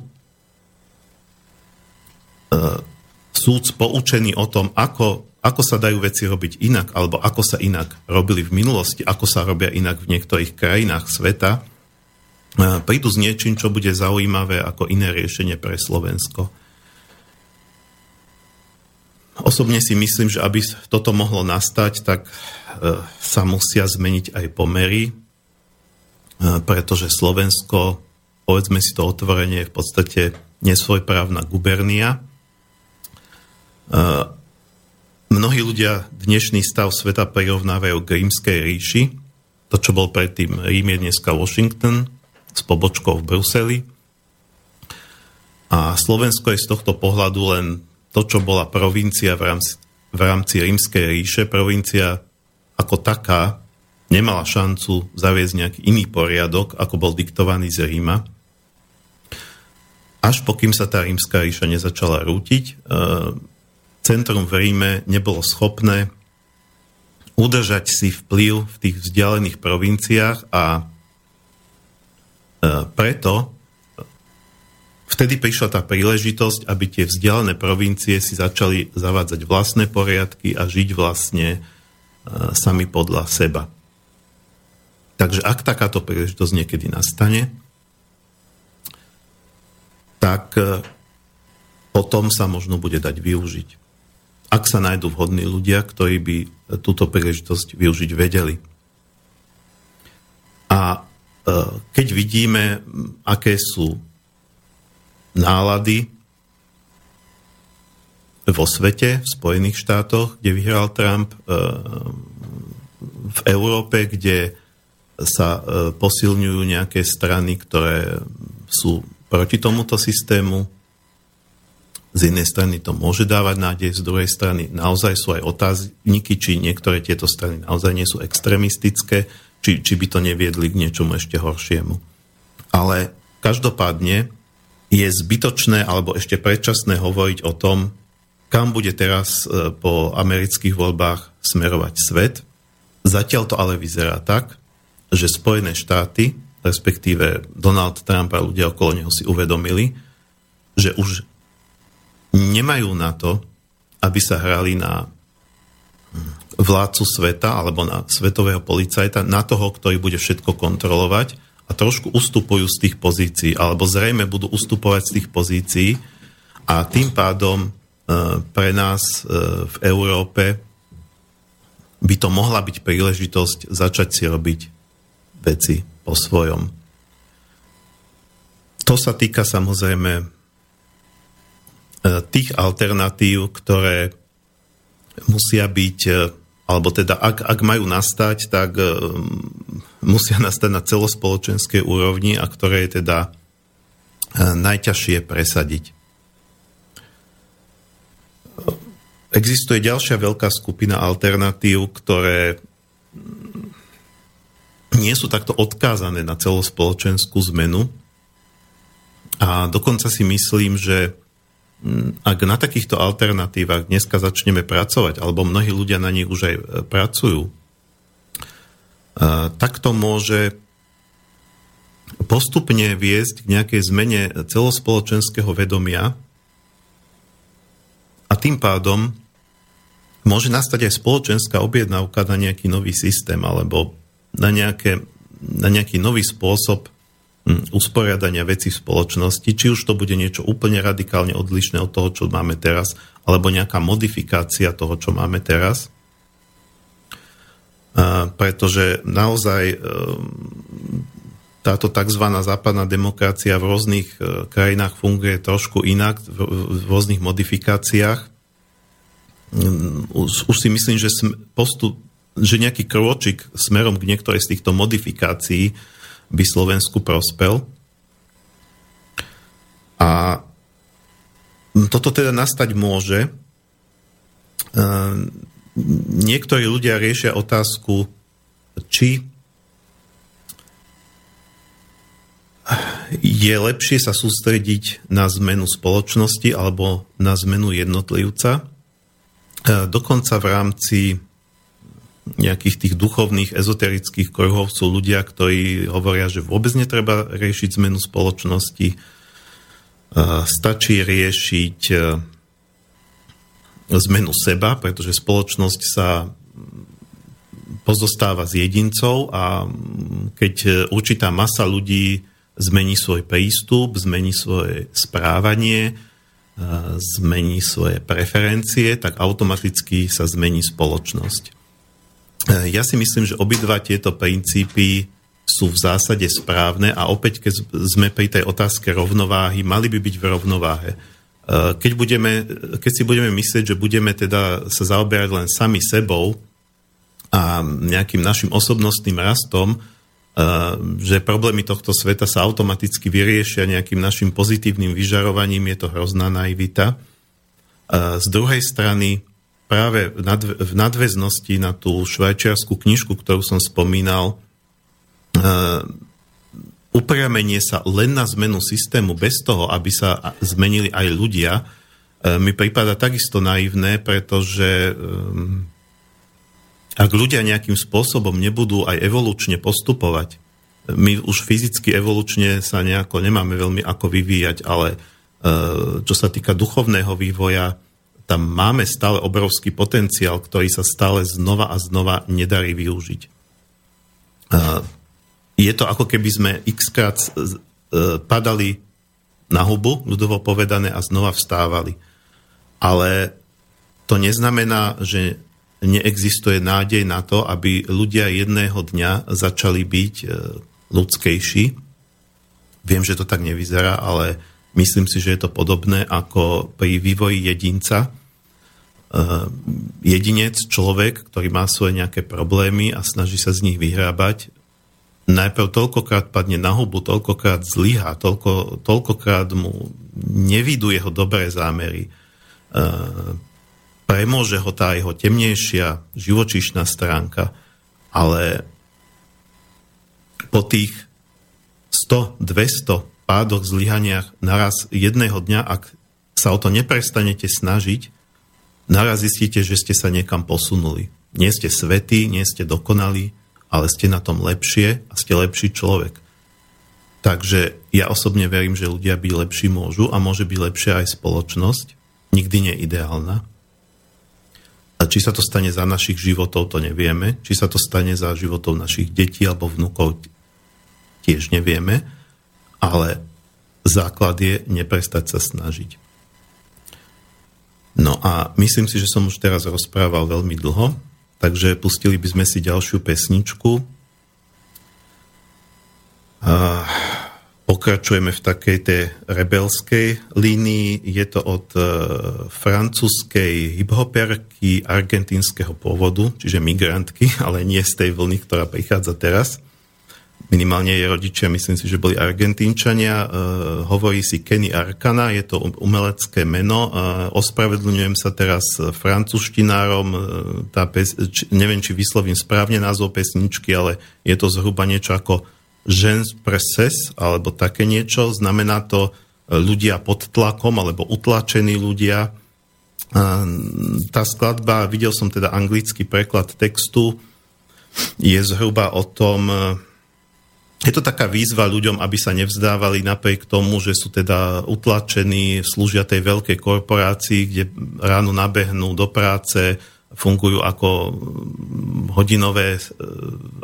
sú poučení o tom, ako, ako sa dajú veci robiť inak, alebo ako sa inak robili v minulosti, ako sa robia inak v niektorých krajinách sveta, prídu s niečím, čo bude zaujímavé ako iné riešenie pre Slovensko. Osobne si myslím, že aby toto mohlo nastať, tak e, sa musia zmeniť aj pomery, e, pretože Slovensko, povedzme si to otvorenie, je v podstate nesvojprávna gubernia. E, mnohí ľudia dnešný stav sveta prirovnávajú k rímskej ríši. To, čo bol predtým Rím, je dneska Washington s pobočkou v Bruseli. A Slovensko je z tohto pohľadu len to, čo bola provincia v rámci, v rámci rímskej ríše. Provincia ako taká nemala šancu zaviesť nejaký iný poriadok, ako bol diktovaný z Ríma. Až pokým sa tá rímska ríša nezačala rútiť, e, centrum v Ríme nebolo schopné udržať si vplyv v tých vzdialených provinciách a E, preto vtedy prišla tá príležitosť, aby tie vzdialené provincie si začali zavádzať vlastné poriadky a žiť vlastne e, sami podľa seba. Takže ak takáto príležitosť niekedy nastane, tak e, potom sa možno bude dať využiť. Ak sa nájdú vhodní ľudia, ktorí by túto príležitosť využiť vedeli. A E, keď vidíme, aké sú nálady vo svete, v Spojených štátoch, kde vyhral Trump, e, v Európe, kde sa e, posilňujú nejaké strany, ktoré sú proti tomuto systému. Z jednej strany to môže dávať nádej, z druhej strany naozaj sú aj otázniky, či niektoré tieto strany naozaj nie sú extremistické či, či by to neviedli k niečomu ešte horšiemu. Ale každopádne je zbytočné alebo ešte predčasné hovoriť o tom, kam bude teraz e, po amerických voľbách smerovať svet. Zatiaľ to ale vyzerá tak, že Spojené štáty, respektíve Donald Trump a ľudia okolo neho si uvedomili, že už nemajú na to, aby sa hrali na vládcu sveta alebo na svetového policajta, na toho, ktorý bude všetko kontrolovať a trošku ustupujú z tých pozícií, alebo zrejme budú ustupovať z tých pozícií a tým pádom e, pre nás e, v Európe by to mohla byť príležitosť začať si robiť veci po svojom. To sa týka samozrejme e, tých alternatív, ktoré musia byť alebo teda ak, ak majú nastať, tak uh, musia nastať na celospoločenskej úrovni a ktoré je teda najťažšie presadiť. Existuje ďalšia veľká skupina alternatív, ktoré nie sú takto odkázané na celospoločenskú zmenu. A dokonca si myslím, že ak na takýchto alternatívach dneska začneme pracovať, alebo mnohí ľudia na nich už aj e, pracujú, e, tak to môže postupne viesť k nejakej zmene celospoločenského vedomia a tým pádom môže nastať aj spoločenská objednávka na nejaký nový systém alebo na, nejaké, na nejaký nový spôsob Hm, usporiadania veci v spoločnosti, či už to bude niečo úplne radikálne odlišné od toho, čo máme teraz, alebo nejaká modifikácia toho, čo máme teraz. A pretože naozaj ehm, táto tzv. západná demokracia v rôznych e, krajinách funguje trošku inak, v, rôznych modifikáciách. Mm, už, si myslím, že postup, že nejaký kročik smerom k niektorej z týchto modifikácií by Slovensku prospel. A toto teda nastať môže. E, niektorí ľudia riešia otázku, či je lepšie sa sústrediť na zmenu spoločnosti alebo na zmenu jednotlivca. E, dokonca v rámci nejakých tých duchovných, ezoterických kruhov sú ľudia, ktorí hovoria, že vôbec netreba riešiť zmenu spoločnosti. E, stačí riešiť e, zmenu seba, pretože spoločnosť sa pozostáva z jedincov a keď určitá masa ľudí zmení svoj prístup, zmení svoje správanie, zmení svoje preferencie, tak automaticky sa zmení spoločnosť. Ja si myslím, že obidva tieto princípy sú v zásade správne a opäť, keď sme pri tej otázke rovnováhy, mali by byť v rovnováhe. Keď, budeme, keď si budeme myslieť, že budeme teda sa zaoberať len sami sebou a nejakým našim osobnostným rastom, že problémy tohto sveta sa automaticky vyriešia nejakým našim pozitívnym vyžarovaním, je to hrozná naivita. Z druhej strany, práve v nadväznosti na tú švajčiarskú knižku, ktorú som spomínal, upriamenie sa len na zmenu systému bez toho, aby sa zmenili aj ľudia, mi prípada takisto naivné, pretože ak ľudia nejakým spôsobom nebudú aj evolučne postupovať, my už fyzicky evolučne sa nejako nemáme veľmi ako vyvíjať, ale e, čo sa týka duchovného vývoja, tam máme stále obrovský potenciál, ktorý sa stále znova a znova nedarí využiť. Je to ako keby sme x krát e, padali na hubu, ľudovo povedané, a znova vstávali. Ale to neznamená, že neexistuje nádej na to, aby ľudia jedného dňa začali byť e, ľudskejší. Viem, že to tak nevyzerá, ale myslím si, že je to podobné ako pri vývoji jedinca. E, jedinec, človek, ktorý má svoje nejaké problémy a snaží sa z nich vyhrábať, najprv toľkokrát padne na hubu, toľkokrát zlyhá, toľko, toľkokrát mu nevidú jeho dobré zámery e, premôže ho tá jeho temnejšia živočíšna stránka, ale po tých 100, 200 pádoch, zlyhaniach naraz jedného dňa, ak sa o to neprestanete snažiť, naraz zistíte, že ste sa niekam posunuli. Nie ste svetí, nie ste dokonalí, ale ste na tom lepšie a ste lepší človek. Takže ja osobne verím, že ľudia byť lepší môžu a môže byť lepšia aj spoločnosť. Nikdy nie ideálna. A či sa to stane za našich životov, to nevieme. Či sa to stane za životov našich detí alebo vnúkov, tiež nevieme. Ale základ je neprestať sa snažiť. No a myslím si, že som už teraz rozprával veľmi dlho, takže pustili by sme si ďalšiu pesničku. A Pokračujeme v takej tej rebelskej línii. Je to od e, francúzskej hiphoperky argentínskeho pôvodu, čiže migrantky, ale nie z tej vlny, ktorá prichádza teraz. Minimálne jej rodičia, myslím si, že boli Argentínčania. E, hovorí si Kenny Arcana, je to umelecké meno. Ospravedlňujem sa teraz francúzštinárom. E, tá pes, či, neviem, či vyslovím správne názov pesničky, ale je to zhruba niečo ako gens preses alebo také niečo. Znamená to e, ľudia pod tlakom alebo utlačení ľudia. Tá skladba, videl som teda anglický preklad textu, je zhruba o tom, je to taká výzva ľuďom, aby sa nevzdávali napriek tomu, že sú teda utlačení, slúžia tej veľkej korporácii, kde ráno nabehnú do práce, fungujú ako hodinové, e,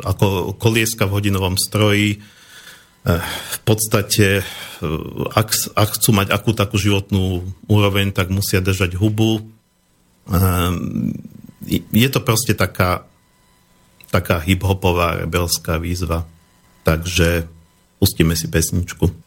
ako kolieska v hodinovom stroji. E, v podstate, e, ak, ak chcú mať akú takú životnú úroveň, tak musia držať hubu. Je to proste taká, taká hip-hopová rebelská výzva. Takže pustíme si pesničku.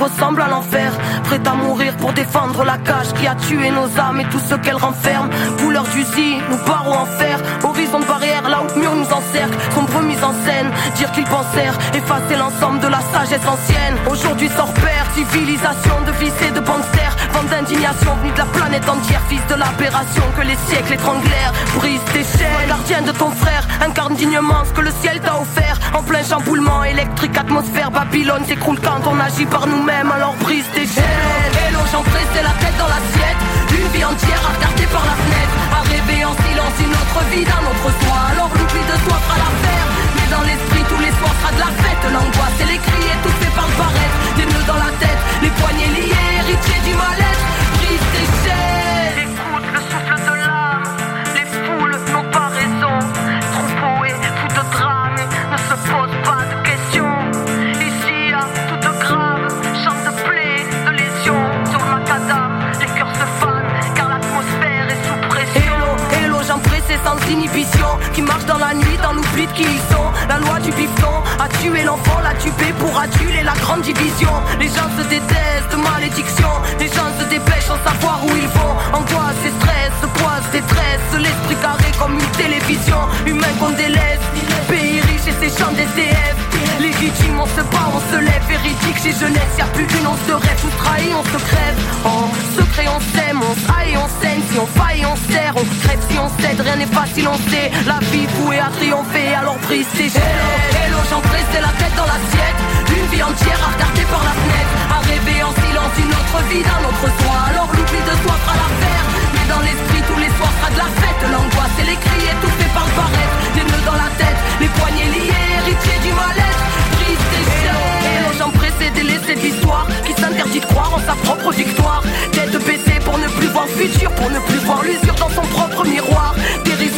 Ressemble à l'enfer. Prêt à mourir pour défendre la cage qui a tué nos âmes et tout ce qu'elle renferme. Couleur d'usine, nous barreaux en fer. Horizon de barrière, là où mur nous encercle. Sombre mise en scène, dire qu'ils pensèrent effacer l'ensemble de la sagesse ancienne. Aujourd'hui sort père, civilisation de vices et de panthères. Vente d'indignation venue de la planète entière. Fils de l'aberration que les siècles étranglèrent. Brise tes chaînes, gardien de ton frère. Incarne dignement ce que le ciel t'a offert. En plein chamboulement électrique, atmosphère. Babylone s'écroule quand on agit par nous-mêmes. Alors brise tes chaînes. Hello, j'en c'est la tête dans l'assiette. Une vie entière à par la fenêtre. À rêver en silence une autre vie d'un autre soi. Alors l'oubli de soi fera l'affaire. Mais dans l'esprit, tous les soirs sera de la fête. L'angoisse et les cris fait par le paraître. Des nœuds dans la tête, les poignets liés, héritiers du mal-être. Brise tes chaînes. Qui marche dans la nuit, dans l'oubli de qui ils sont. La loi du bifton a tué l'enfant, l'a tué pour aduler la grande division. Les gens se détestent, malédiction. Les gens se dépêchent sans savoir où ils vont. Angoisse et stress, poise, détresse. L'esprit carré comme une télévision. Humain qu'on délaisse. Riche et ses champs d'SDF. Légitime, on se bat, on se lève. Véridique, chez jeunesse, y a plus d'une, on se rêve. Tout trahit, on se crève. En secret, on s'aime, on et on saigne. Si on faille, on serre. On crève si on cède, rien n'est facile, on sait. La vie vouée à triompher, alors prise tes Hello, hello, j'en c'est la tête dans l'assiette. Une vie entière à regarder par la fenêtre. À rêver en silence une autre vie d'un autre soi. Alors l'oubli de soi fera l'affaire. Mais dans l'esprit, tous les soirs sera de la fête. L'angoisse et les cris fait par le paraître. Dans la tête, les poignets liés, héritiers du mal-être. Brise tes hello, j'en pressé délaissé de l'histoire qui s'interdit de croire en sa propre victoire. Tête baissée pour ne plus voir le futur, pour ne plus voir l'usure dans son propre miroir.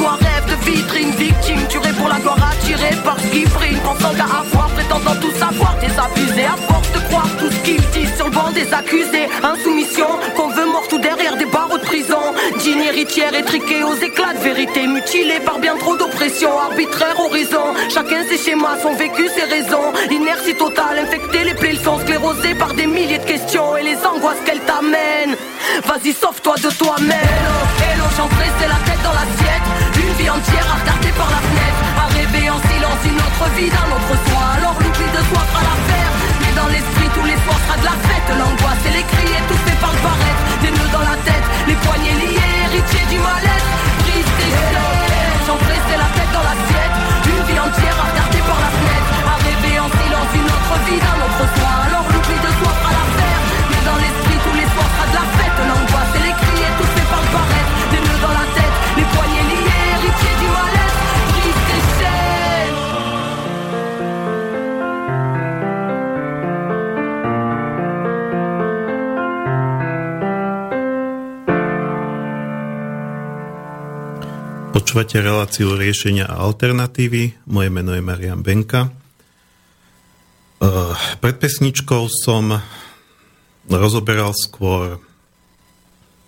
Rêve de vitrine, victime, tué pour la gloire attiré par ce qui brille, pensant qu'à avoir, prétendant tout savoir, désabusé à force de croire tout ce qu'ils disent sur le banc des accusés. Insoumission, qu'on veut mort tout derrière des barreaux de prison. Digne héritière étriquée aux éclats de vérité, mutilée par bien trop d'oppression, arbitraire horizon. Chacun ses schémas, son vécu, ses raisons. Inertie totale, infectée, les plaies sont sclérosées par des milliers de questions et les angoisses qu'elles t'amènent. Vas-y, sauve-toi de toi-même. Hello, hello, j'en la tête dans l'assiette. Entière à par la fenêtre. À rêver en silence une autre vie d'un autre soi. Alors l'oubli de soi fera l'affaire. Mais dans l'esprit, tous les soirs sera de la fête. L'angoisse et les cris étouffés par le paraître. Des nœuds dans la tête, les poignets liés, héritiers du mal-être. Počúvate reláciu riešenia a alternatívy. Moje meno je Marian Benka. Uh, pred pesničkou som rozoberal skôr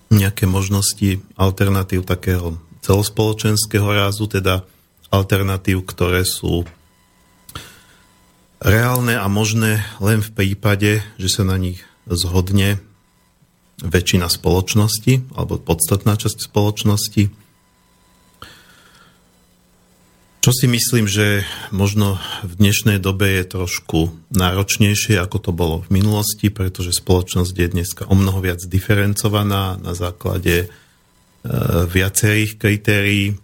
nejaké možnosti alternatív takého celospoločenského rázu, teda alternatív, ktoré sú reálne a možné len v prípade, že sa na nich zhodne väčšina spoločnosti alebo podstatná časť spoločnosti čo si myslím, že možno v dnešnej dobe je trošku náročnejšie, ako to bolo v minulosti, pretože spoločnosť je dneska o mnoho viac diferencovaná na základe e, viacerých kritérií.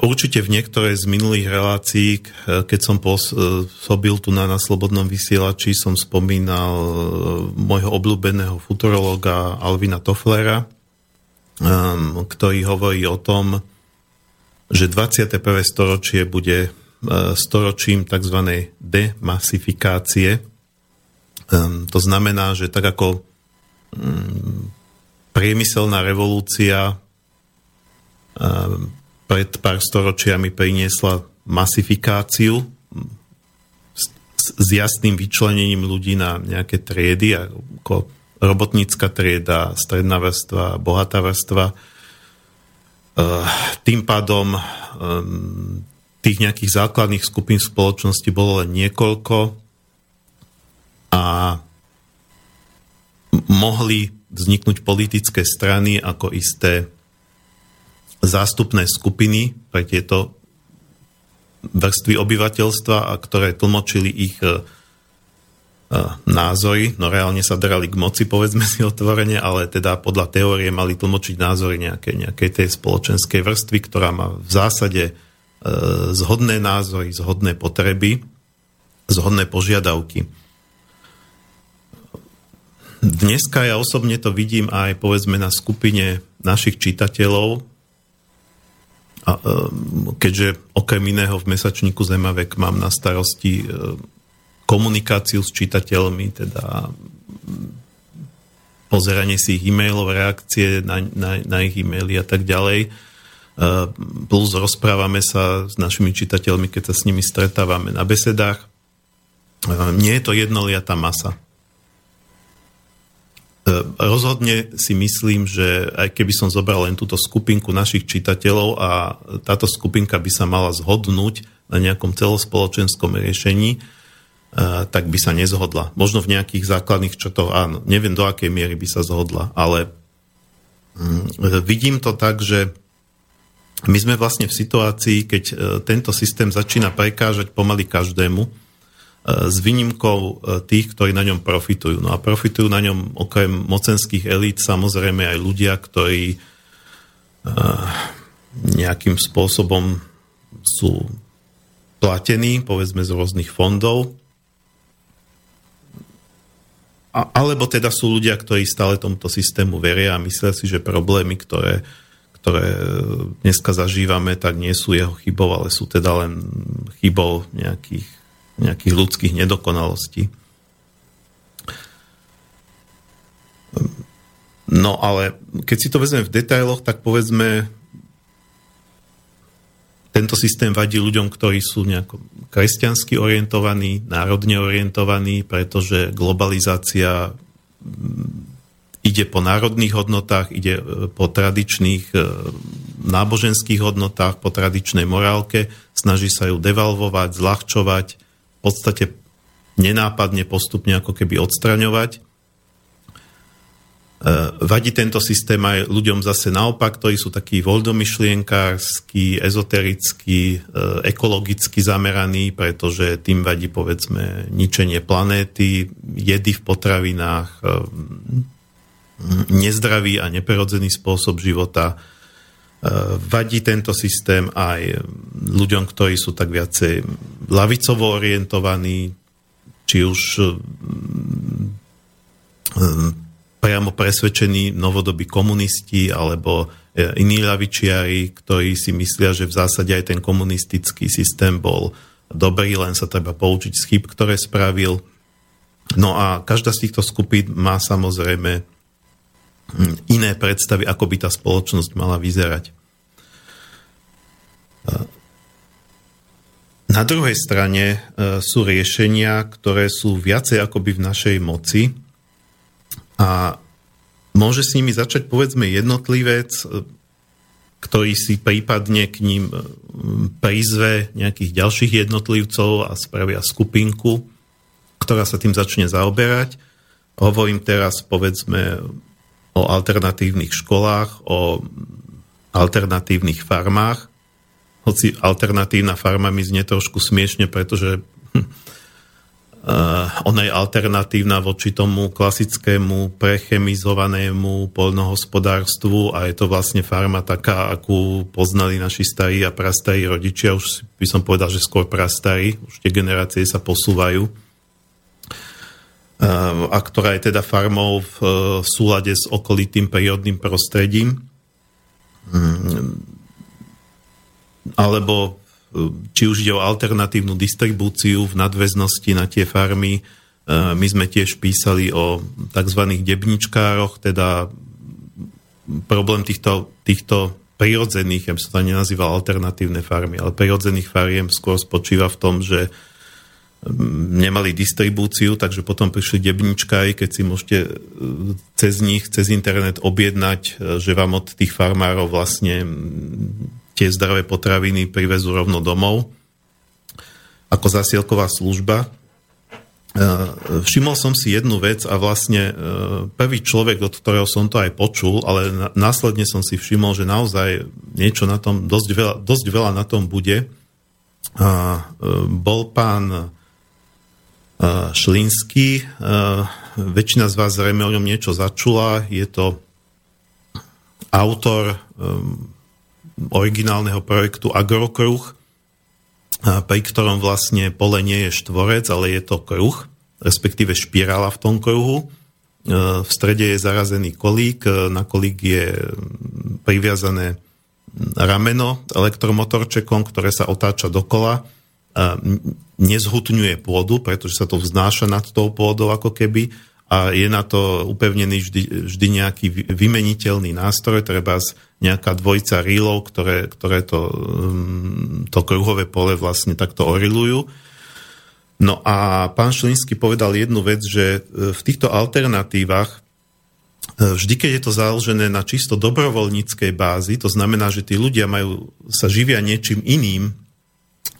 Určite v niektorej z minulých relácií, keď som pôsobil tu na, na Slobodnom vysielači, som spomínal môjho obľúbeného futurologa Alvina Tofflera, ktorý hovorí o tom, že 21. storočie bude storočím tzv. demasifikácie. To znamená, že tak ako mm, priemyselná revolúcia pred pár storočiami priniesla masifikáciu s jasným vyčlenením ľudí na nejaké triedy, ako robotnícka trieda, stredná vrstva, bohatá vrstva. E, tým pádom e, tých nejakých základných skupín spoločnosti bolo len niekoľko a mohli vzniknúť politické strany ako isté zástupné skupiny pre tieto vrstvy obyvateľstva, a ktoré tlmočili ich e, e, názory, no reálne sa drali k moci, povedzme si otvorene, ale teda podľa teórie mali tlmočiť názory nejakej, nejakej tej spoločenskej vrstvy, ktorá má v zásade e, zhodné názory, zhodné potreby, zhodné požiadavky. Dneska ja osobne to vidím aj povedzme na skupine našich čitateľov, a, e, keďže okrem iného v mesačníku Zemavek mám na starosti e, komunikáciu s čitateľmi, teda pozeranie si ich e-mailov, reakcie na, na, na ich e-maily a tak ďalej. E, plus rozprávame sa s našimi čitateľmi, keď sa s nimi stretávame na besedách. Nie je to jednoliatá masa. E, rozhodne si myslím, že aj keby som zobral len túto skupinku našich čitateľov a táto skupinka by sa mala zhodnúť na nejakom celospoločenskom riešení, e, tak by sa nezhodla. Možno v nejakých základných črtoch áno. Neviem, do akej miery by sa zhodla, ale mm, vidím to tak, že my sme vlastne v situácii, keď e, tento systém začína prekážať pomaly každému, s výnimkou e, tých, ktorí na ňom profitujú. No a profitujú na ňom okrem mocenských elít samozrejme aj ľudia, ktorí e, nejakým spôsobom sú platení, povedzme z rôznych fondov, alebo teda sú ľudia, ktorí stále tomuto systému veria a myslia si, že problémy, ktoré, ktoré dneska zažívame, tak nie sú jeho chybou, ale sú teda len chybou nejakých nejakých ľudských nedokonalostí. No ale keď si to vezmeme v detailoch, tak povedzme, tento systém vadí ľuďom, ktorí sú nejako kresťansky orientovaní, národne orientovaní, pretože globalizácia mm, ide po národných hodnotách, ide e, po tradičných e, náboženských hodnotách, po tradičnej morálke, snaží sa ju devalvovať, zľahčovať, v podstate nenápadne postupne ako keby odstraňovať. E, vadí tento systém aj ľuďom zase naopak, ktorí sú takí voľdomyšlienkársky, ezoterický, e, ekologicky zameraní, pretože tým vadí povedzme ničenie planéty, jedy v potravinách, e, nezdravý a neprirodzený spôsob života, Vadí tento systém aj ľuďom, ktorí sú tak viacej lavicovo orientovaní, či už priamo presvedčení novodobí komunisti alebo e, iní lavičiari, ktorí si myslia, že v zásade aj ten komunistický systém bol dobrý, len sa treba poučiť z chyb, ktoré spravil. No a každá z týchto skupín má samozrejme iné predstavy, ako by tá spoločnosť mala vyzerať. Na druhej strane e, sú riešenia, ktoré sú viacej akoby v našej moci a môže s nimi začať povedzme jednotlivec, e, ktorý si prípadne k ním e, prizve nejakých ďalších jednotlivcov a spravia skupinku, ktorá sa tým začne zaoberať. Hovorím teraz povedzme o alternatívnych školách, o alternatívnych farmách, hoci alternatívna farma mi znie trošku smiešne, pretože hm, ona je alternatívna voči tomu klasickému prechemizovanému poľnohospodárstvu a je to vlastne farma taká, akú poznali naši starí a prastarí rodičia, už by som povedal, že skôr prastarí, už tie generácie sa posúvajú. A ktorá je teda farmou v súlade s okolitým prírodným prostredím. Mm, alebo či už ide o alternatívnu distribúciu v nadväznosti na tie farmy. E, my sme tiež písali o tzv. debničkároch, teda problém týchto, týchto prirodzených, ja by som to nenazýval alternatívne farmy, ale prirodzených fariem skôr spočíva v tom, že nemali distribúciu, takže potom prišli debničkári, keď si môžete e, cez nich, cez internet objednať, e, že vám od tých farmárov vlastne tie zdravé potraviny privezú rovno domov ako zasielková služba. E, všimol som si jednu vec a vlastne e, prvý človek, od ktorého som to aj počul, ale následne som si všimol, že naozaj niečo na tom, dosť veľa, dosť veľa na tom bude. E, bol pán Šlinský, väčšina z vás zrejme o ňom niečo začula, je to autor originálneho projektu Agrokruh, pri ktorom vlastne pole nie je štvorec, ale je to kruh, respektíve špirála v tom kruhu. E, v strede je zarazený kolík, e, na kolík je priviazané rameno elektromotorčekom, ktoré sa otáča dokola. Nezhutňuje pôdu, pretože sa to vznáša nad tou pôdou ako keby a je na to upevnený vždy, vždy nejaký vymeniteľný nástroj, treba nejaká dvojica rílov, ktoré, ktoré to, mm, to kruhové pole vlastne takto orilujú. No a pán Šlinsky povedal jednu vec, že e, v týchto alternatívach e, vždy, keď je to založené na čisto dobrovoľníckej bázi, to znamená, že tí ľudia majú, sa živia niečím iným,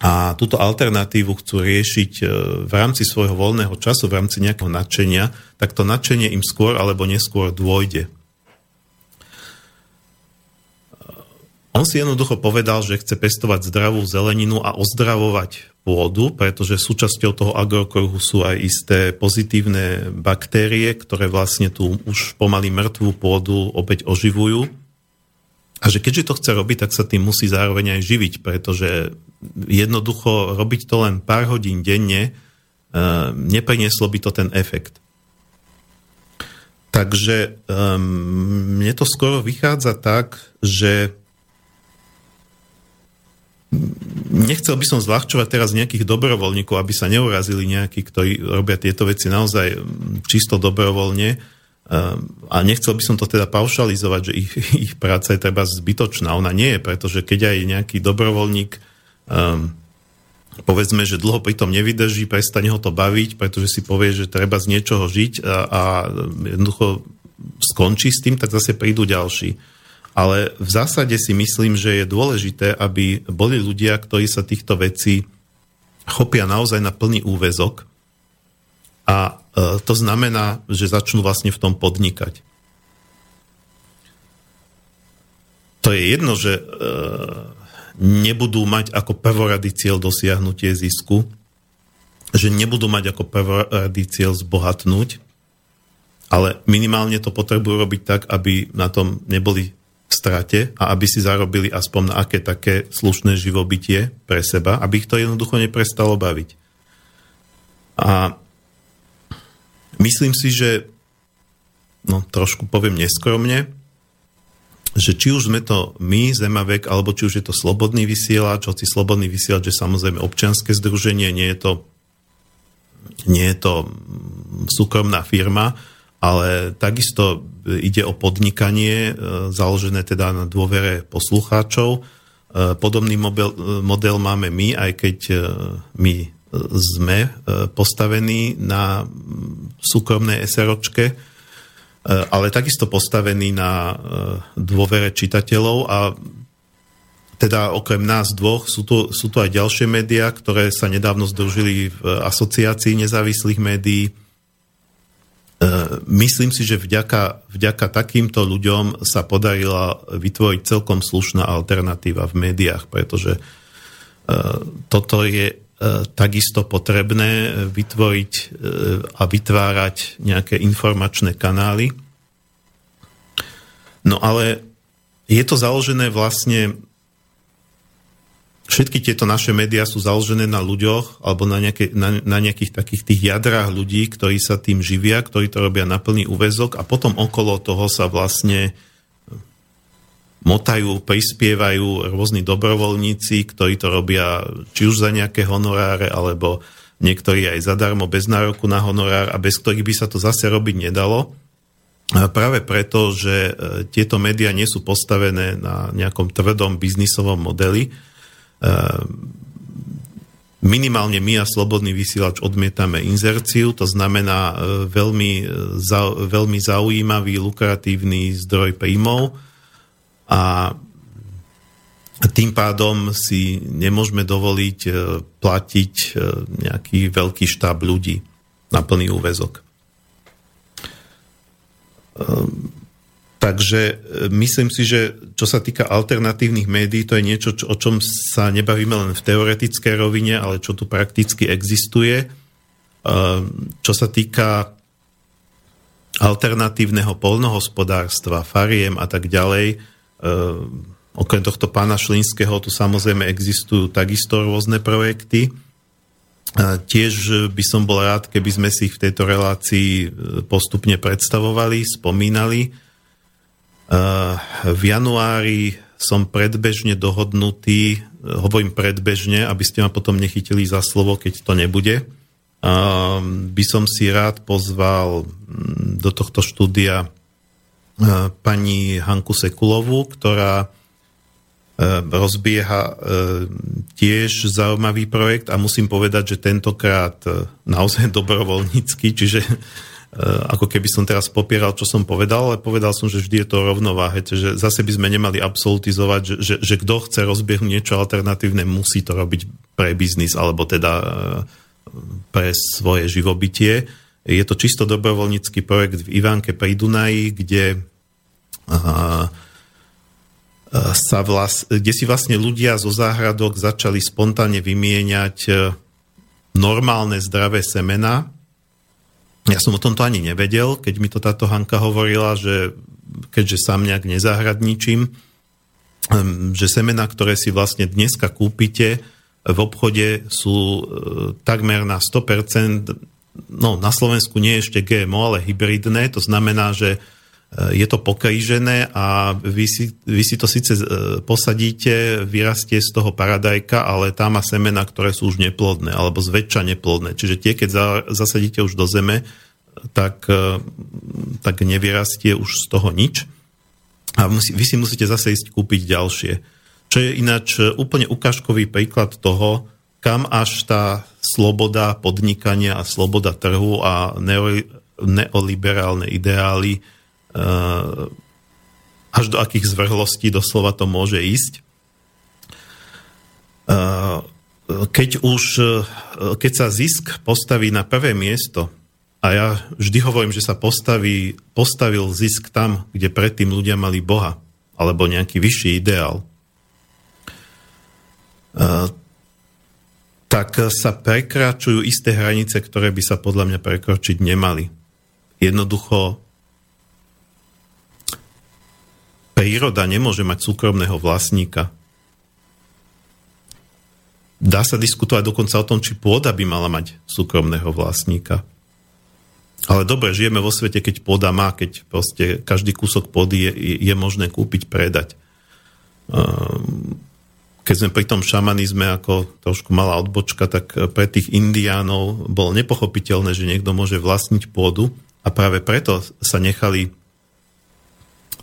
a túto alternatívu chcú riešiť e, v rámci svojho voľného času, v rámci nejakého nadšenia, tak to nadšenie im skôr alebo neskôr dôjde. On si jednoducho povedal, že chce pestovať zdravú zeleninu a ozdravovať pôdu, pretože súčasťou toho agrokruhu sú aj isté pozitívne baktérie, ktoré vlastne tú už pomaly mŕtvú pôdu opäť oživujú. A že keďže to chce robiť, tak sa tým musí zároveň aj živiť, pretože jednoducho robiť to len pár hodín denne, e, neprinieslo by to ten efekt. Takže um, mne to skoro vychádza tak, že nechcel by som zľahčovať teraz nejakých dobrovoľníkov, aby sa neurazili nejakí, ktorí robia tieto veci naozaj čisto dobrovoľne. A nechcel by som to teda paušalizovať, že ich, ich práca je treba zbytočná. Ona nie je, pretože keď aj nejaký dobrovoľník um, povedzme, že dlho pri tom nevydrží, prestane ho to baviť, pretože si povie, že treba z niečoho žiť a, a jednoducho skončí s tým, tak zase prídu ďalší. Ale v zásade si myslím, že je dôležité, aby boli ľudia, ktorí sa týchto vecí chopia naozaj na plný úvezok a e, to znamená, že začnú vlastne v tom podnikať. To je jedno, že e, nebudú mať ako prvorady cieľ dosiahnutie zisku, že nebudú mať ako prvorady cieľ zbohatnúť, ale minimálne to potrebujú robiť tak, aby na tom neboli v strate a aby si zarobili aspoň na aké také slušné živobytie pre seba, aby ich to jednoducho neprestalo baviť. A myslím si, že no trošku poviem neskromne, že či už sme to my, Zemavek, alebo či už je to slobodný vysielač, hoci slobodný vysielač je samozrejme občianske združenie, nie je to, nie je to súkromná firma, ale takisto ide o podnikanie, e, založené teda na dôvere poslucháčov. E, podobný model, model máme my, aj keď e, my sme postavení na súkromnej SROčke, E, ale takisto postavený na e, dôvere čitateľov a teda okrem nás dvoch sú tu, sú tu aj ďalšie médiá, ktoré sa nedávno združili v asociácii nezávislých médií. E, myslím si, že vďaka, vďaka takýmto ľuďom sa podarila vytvoriť celkom slušná alternatíva v médiách, pretože toto je takisto potrebné vytvoriť a vytvárať nejaké informačné kanály. No ale je to založené vlastne všetky tieto naše médiá sú založené na ľuďoch alebo na, nejaké, na, na nejakých takých tých jadrách ľudí, ktorí sa tým živia, ktorí to robia na plný úvezok a potom okolo toho sa vlastne motajú, prispievajú rôzni dobrovoľníci, ktorí to robia či už za nejaké honoráre, alebo niektorí aj zadarmo, bez nároku na honorár a bez ktorých by sa to zase robiť nedalo. Práve preto, že e, tieto médiá nie sú postavené na nejakom tvrdom biznisovom modeli, minimálne my a Slobodný vysielač odmietame inzerciu, to znamená e, veľmi, e, veľmi zaujímavý, lukratívny zdroj príjmov a tým pádom si nemôžeme dovoliť e, platiť nejaký veľký štáb ľudí na plný úvezok. Takže e, myslím si, že čo sa týka alternatívnych médií, to je niečo, čo, o čom sa nebavíme len v teoretickej rovine, ale čo tu prakticky existuje. E, čo sa týka alternatívneho polnohospodárstva, fariem a tak ďalej, e, okrem tohto pána Šlinského tu samozrejme existujú takisto rôzne projekty. Tiež by som bol rád, keby sme si ich v tejto relácii postupne predstavovali, spomínali v januári som predbežne dohodnutý, eh, hovorím predbežne, aby ste ma potom nechytili za slovo, keď to nebude. By som si rád pozval mm, do tohto štúdia eh, pani Hanku Sekulovú, ktorá rozbieha tiež zaujímavý projekt a musím povedať, že tentokrát naozaj dobrovoľnícky, čiže Eh, ako keby som teraz popieral, čo som povedal, ale povedal som, že vždy je to rovnováhe, že zase by sme nemali absolutizovať, že, že, že kto chce rozbiehnúť niečo alternatívne, musí to robiť pre biznis, alebo teda eh, pre svoje živobytie. Je to čisto dobrovoľnícky projekt v Ivánke pri Dunaji, kde eh, sa vlast, kde si vlastne ľudia zo záhradok začali spontánne vymieňať normálne zdravé semena, ja som o tomto ani nevedel, keď mi to táto Hanka hovorila, že keďže sám nejak nezahradničím, že semena, ktoré si vlastne dneska kúpite v obchode sú e, takmer na 100%, no na Slovensku nie ešte GMO, ale hybridné, to znamená, že je to pokrížené a vy si, vy si to síce e, posadíte, vyrastie z toho paradajka, ale tá má semena, ktoré sú už neplodné, alebo zväčša neplodné. Čiže tie, keď zasadíte už do zeme, tak, e, tak nevyrastie už z toho nič. A musí, vy si musíte zase ísť kúpiť ďalšie. Čo je ináč úplne ukážkový príklad toho, kam až tá sloboda podnikania a sloboda trhu a neoliberálne ideály až do akých zvrhlostí doslova to môže ísť. Uh, keď už, uh, keď sa zisk postaví na prvé miesto, a ja vždy hovorím, že sa postaví, postavil zisk tam, kde predtým ľudia mali Boha, alebo nejaký vyšší ideál. Tak sa prekračujú isté hranice, ktoré by sa podľa mňa prekročiť nemali. Jednoducho príroda nemôže mať súkromného vlastníka. Dá sa diskutovať dokonca o tom, či pôda by mala mať súkromného vlastníka. Ale dobre, žijeme vo svete, keď pôda má, keď proste každý kúsok pôdy je, je možné kúpiť, predať. Ehm, keď sme pri tom šamanizme ako trošku malá odbočka, tak pre tých indiánov bolo nepochopiteľné, že niekto môže vlastniť pôdu a práve preto sa nechali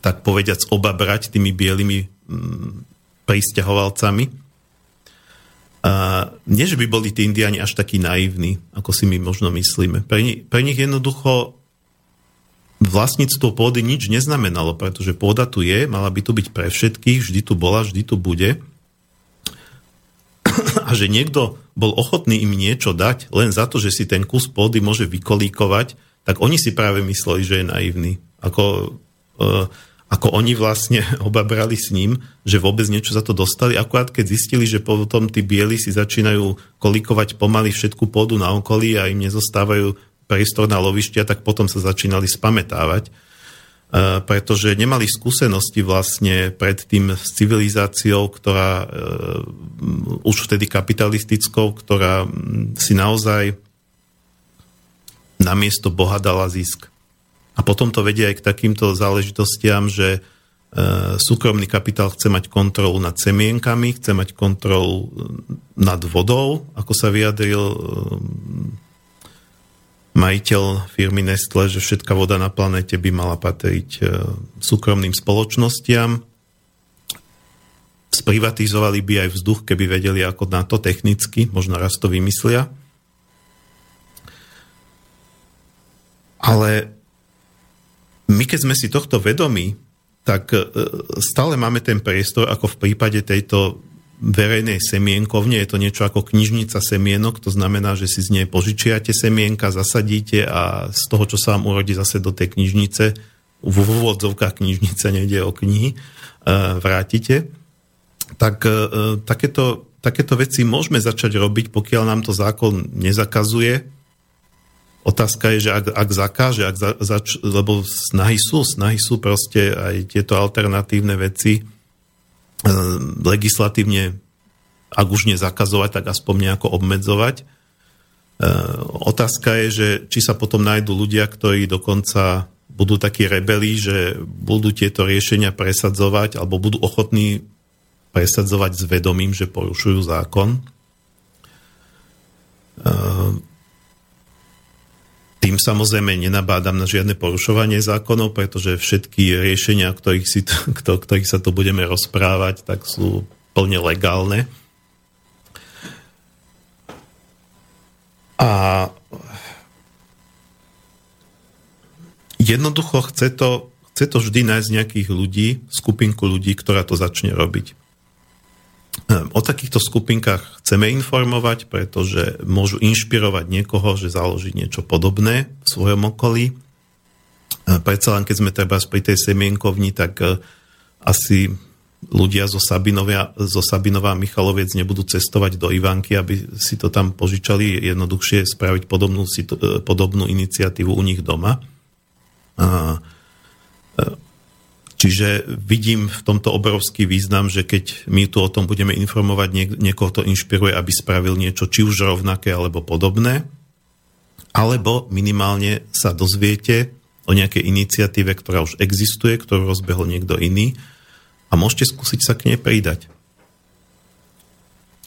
tak povediac obabrať tými bielými mm, pristahovalcami, a nie, že by boli tí indiani až takí naivní, ako si my možno myslíme. Pre, ni, pre nich jednoducho vlastníctvo pôdy nič neznamenalo, pretože pôda tu je, mala by tu byť pre všetkých, vždy tu bola, vždy tu bude. A že niekto bol ochotný im niečo dať len za to, že si ten kus pôdy môže vykolíkovať, tak oni si práve mysleli, že je naivný. Ako, ako oni vlastne obabrali s ním, že vôbec niečo za to dostali, akurát keď zistili, že potom tí bieli si začínajú kolikovať pomaly všetku pôdu na okolí a im nezostávajú priestor na lovištia, tak potom sa začínali spametávať, e, pretože nemali skúsenosti vlastne predtým s civilizáciou, ktorá e, už vtedy kapitalistickou, ktorá si naozaj namiesto Boha dala zisk. A potom to vedia aj k takýmto záležitostiam, že e, súkromný kapitál chce mať kontrolu nad semienkami, chce mať kontrolu nad vodou, ako sa vyjadril e, majiteľ firmy Nestle, že všetká voda na planete by mala patriť e, súkromným spoločnostiam. Sprivatizovali by aj vzduch, keby vedeli ako na to technicky, možno raz to vymyslia. Ale my keď sme si tohto vedomí, tak e, stále máme ten priestor, ako v prípade tejto verejnej semienkovne, je to niečo ako knižnica semienok, to znamená, že si z nej požičiate semienka, zasadíte a z toho, čo sa vám urodí zase do tej knižnice, v úvodzovkách knižnice, nejde o knihy, e, vrátite. Tak e, takéto, takéto veci môžeme začať robiť, pokiaľ nám to zákon nezakazuje, Otázka je, že ak, ak zakáže, ak za, zač, lebo snahy sú, snahy sú proste aj tieto alternatívne veci e, legislatívne, ak už nezakazovať, tak aspoň nejako obmedzovať. E, otázka je, že či sa potom nájdú ľudia, ktorí dokonca budú takí rebeli, že budú tieto riešenia presadzovať alebo budú ochotní presadzovať s vedomím, že porušujú zákon. E, tým samozrejme nenabádam na žiadne porušovanie zákonov, pretože všetky riešenia, ktorých, si to, ktorých sa to budeme rozprávať, tak sú plne legálne. A jednoducho chce to, chce to vždy nájsť nejakých ľudí, skupinku ľudí, ktorá to začne robiť. Ehm, o takýchto skupinkách chceme informovať, pretože môžu inšpirovať niekoho, že založí niečo podobné v svojom okolí. Ehm, predsa len keď sme treba pri tej semienkovni, tak e, asi ľudia zo Sabinova, zo Sabinova a Michaloviec nebudú cestovať do Ivanky, aby si to tam požičali. Jednoduchšie spraviť podobnú, e, podobnú iniciatívu u nich doma. A, e, Čiže vidím v tomto obrovský význam, že keď my tu o tom budeme informovať, niek- niekoho to inšpiruje, aby spravil niečo či už rovnaké alebo podobné, alebo minimálne sa dozviete o nejakej iniciatíve, ktorá už existuje, ktorú rozbehol niekto iný a môžete skúsiť sa k nej pridať.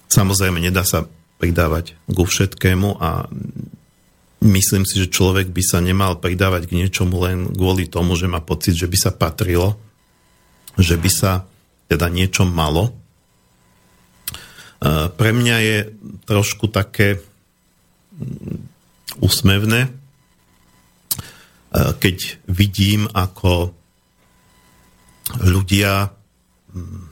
Samozrejme, nedá sa pridávať ku všetkému a myslím si, že človek by sa nemal pridávať k niečomu len kvôli tomu, že má pocit, že by sa patrilo, že by sa teda niečo malo. E, pre mňa je trošku také mm, úsmevné, e, keď vidím, ako ľudia, mm,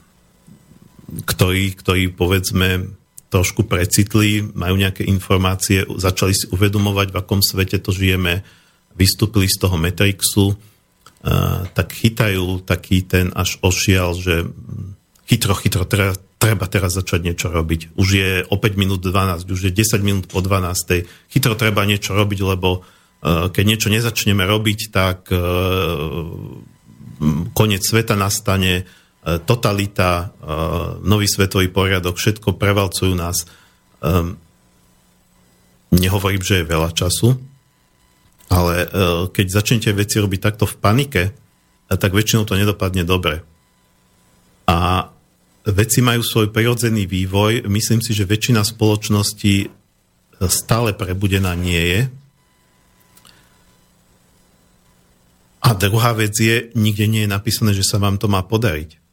ktorí, ktorí povedzme trošku precitli, majú nejaké informácie, začali si uvedomovať, v akom svete to žijeme, vystúpili z toho Matrixu, tak chytajú taký ten až ošial, že chytro, chytro, treba, treba teraz začať niečo robiť. Už je o 5 minút 12, už je 10 minút po 12. Chytro treba niečo robiť, lebo keď niečo nezačneme robiť, tak koniec sveta nastane, totalita, e, nový svetový poriadok, všetko prevalcujú nás. Ehm, nehovorím, že je veľa času, ale e, keď začnete veci robiť takto v panike, tak väčšinou to nedopadne dobre. A veci majú svoj prirodzený vývoj. Myslím si, že väčšina spoločnosti stále prebudená nie je. A druhá vec je, nikde nie je napísané, že sa vám to má podariť.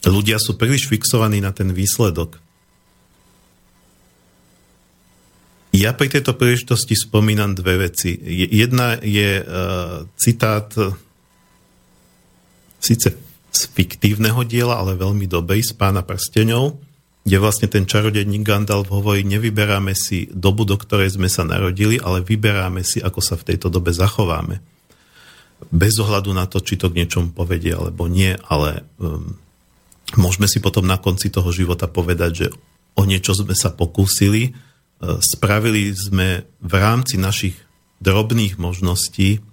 Ľudia sú príliš fixovaní na ten výsledok. Ja pri tejto príležitosti spomínam dve veci. Jedna je uh, citát síce z fiktívneho diela, ale veľmi dobrý, z pána prsteňov, kde vlastne ten čarodejník Gandalf hovorí, nevyberáme si dobu, do ktorej sme sa narodili, ale vyberáme si, ako sa v tejto dobe zachováme. bez ohľadu na to, či to k niečomu povedie alebo nie, ale um, môžeme si potom na konci toho života povedať, že o niečo sme sa pokúsili, uh, spravili sme v rámci našich drobných možností uh,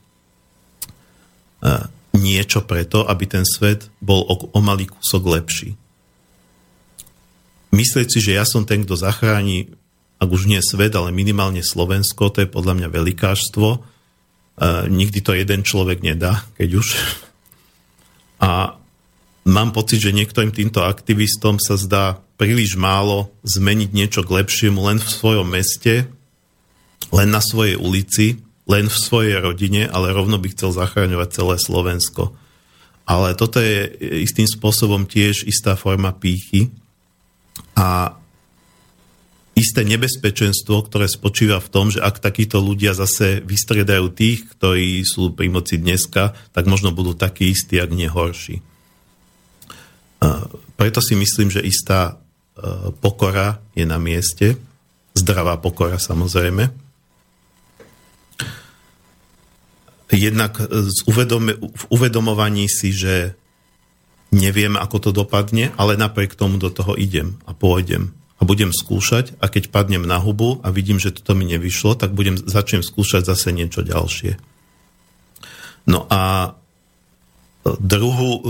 niečo preto, aby ten svet bol o malý kúsok lepší. Myslieť si, že ja som ten, kto zachráni ak už nie svet, ale minimálne Slovensko, to je podľa mňa velikáštvo. E, nikdy to jeden človek nedá, keď už. A mám pocit, že niektorým týmto aktivistom sa zdá príliš málo zmeniť niečo k lepšiemu len v svojom meste, len na svojej ulici, len v svojej rodine, ale rovno by chcel zachraňovať celé Slovensko. Ale toto je istým spôsobom tiež istá forma pýchy. A isté nebezpečenstvo, ktoré spočíva v tom, že ak takíto ľudia zase vystriedajú tých, ktorí sú pri moci dneska, tak možno budú takí istí, ak nie horší. Preto si myslím, že istá e, pokora je na mieste, zdravá pokora samozrejme. Jednak v uvedomovaní si, že neviem, ako to dopadne, ale napriek tomu do toho idem a pôjdem a budem skúšať a keď padnem na hubu a vidím, že toto mi nevyšlo, tak budem, začnem skúšať zase niečo ďalšie. No a druhú, e,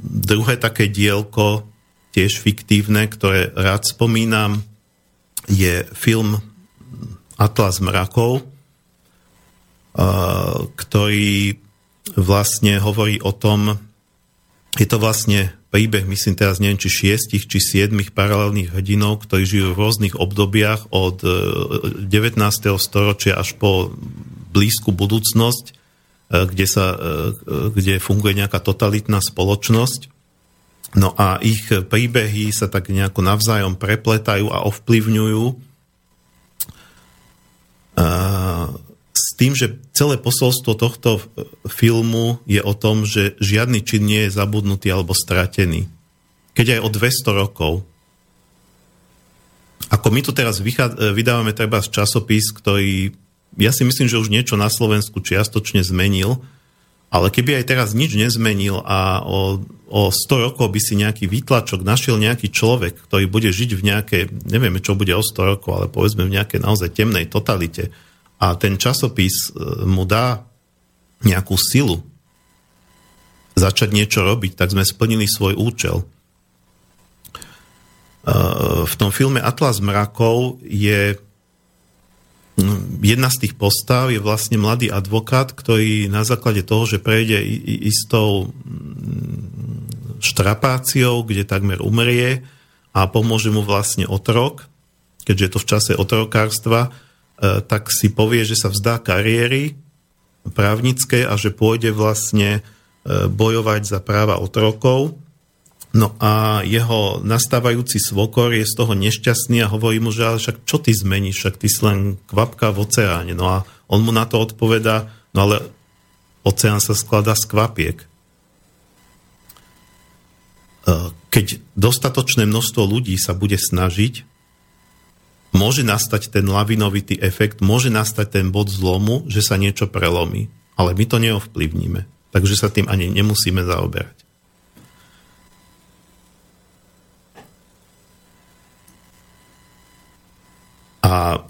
druhé také dielko, tiež fiktívne, ktoré rád spomínam, je film Atlas mrakov, e, ktorý vlastne hovorí o tom, je to vlastne príbeh, myslím teraz neviem, či šiestich, či siedmých paralelných hrdinov, ktorí žijú v rôznych obdobiach od 19. E, storočia až po blízku budúcnosť, e, kde, sa, e, kde funguje nejaká totalitná spoločnosť. No a ich príbehy sa tak nejako navzájom prepletajú a ovplyvňujú s tým, že celé posolstvo tohto filmu je o tom, že žiadny čin nie je zabudnutý alebo stratený. Keď aj o 200 rokov. Ako my tu teraz vydávame treba časopis, ktorý ja si myslím, že už niečo na Slovensku čiastočne zmenil, ale keby aj teraz nič nezmenil a o, o 100 rokov by si nejaký výtlačok našiel nejaký človek, ktorý bude žiť v nejakej, nevieme čo bude o 100 rokov, ale povedzme v nejakej naozaj temnej totalite, a ten časopis e, mu dá nejakú silu začať niečo robiť, tak sme splnili svoj účel. E, v tom filme Atlas mrakov je jedna z tých postav je vlastne mladý advokát, ktorý na základe toho, že prejde istou štrapáciou, kde takmer umrie a pomôže mu vlastne otrok, keďže je to v čase otrokárstva, E, tak si povie, že sa vzdá kariéry právnické a že pôjde vlastne e, bojovať za práva otrokov. No a jeho nastávajúci svokor je z toho nešťastný a hovorí mu, že ale však čo ty zmeníš, však ty si len kvapka v oceáne. No a on mu na to odpoveda, no ale oceán sa skladá z kvapiek. E, keď dostatočné množstvo ľudí sa bude snažiť, môže nastať ten lavinovitý efekt, môže nastať ten bod zlomu, že sa niečo prelomí. Ale my to neovplyvníme. Takže sa tým ani nemusíme zaoberať. A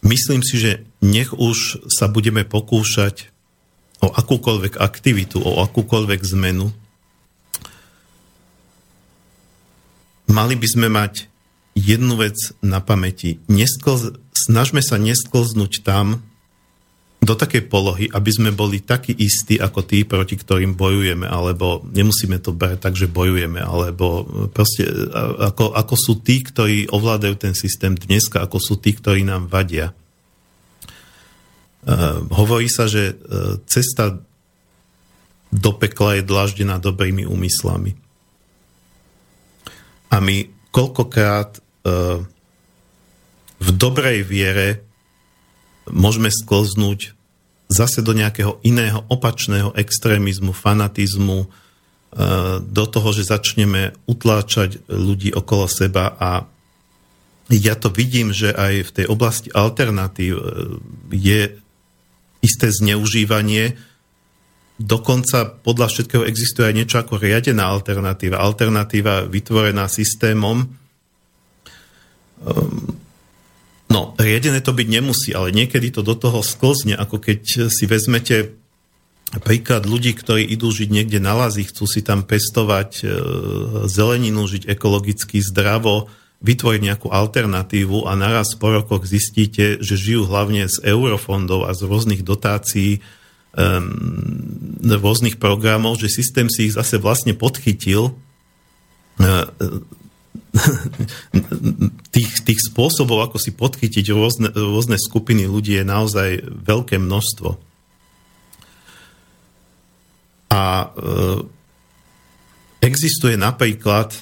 myslím si, že nech už sa budeme pokúšať o akúkoľvek aktivitu, o akúkoľvek zmenu, mali by sme mať jednu vec na pamäti. Nesklz, snažme sa nesklznúť tam do takej polohy, aby sme boli takí istí ako tí, proti ktorým bojujeme, alebo nemusíme to brať tak, že bojujeme, alebo proste ako, ako sú tí, ktorí ovládajú ten systém dneska, ako sú tí, ktorí nám vadia. Uh, hovorí sa, že uh, cesta do pekla je dlaždená dobrými úmyslami. A my koľkokrát uh, v dobrej viere môžeme sklznúť zase do nejakého iného opačného extrémizmu, fanatizmu, uh, do toho, že začneme utláčať ľudí okolo seba a ja to vidím, že aj v tej oblasti alternatív je isté zneužívanie. Dokonca podľa všetkého existuje aj niečo ako riadená alternatíva. Alternatíva vytvorená systémom. Riedené to byť nemusí, ale niekedy to do toho sklzne, ako keď si vezmete príklad ľudí, ktorí idú žiť niekde na lazi, chcú si tam pestovať e, zeleninu, žiť ekologicky zdravo, vytvoriť nejakú alternatívu a naraz po rokoch zistíte, že žijú hlavne z eurofondov a z rôznych dotácií, um, rôznych programov, že systém si ich zase vlastne podchytil. Uh, tých, tých spôsobov, ako si podchytiť rôzne, rôzne skupiny ľudí je naozaj veľké množstvo. A e, existuje napríklad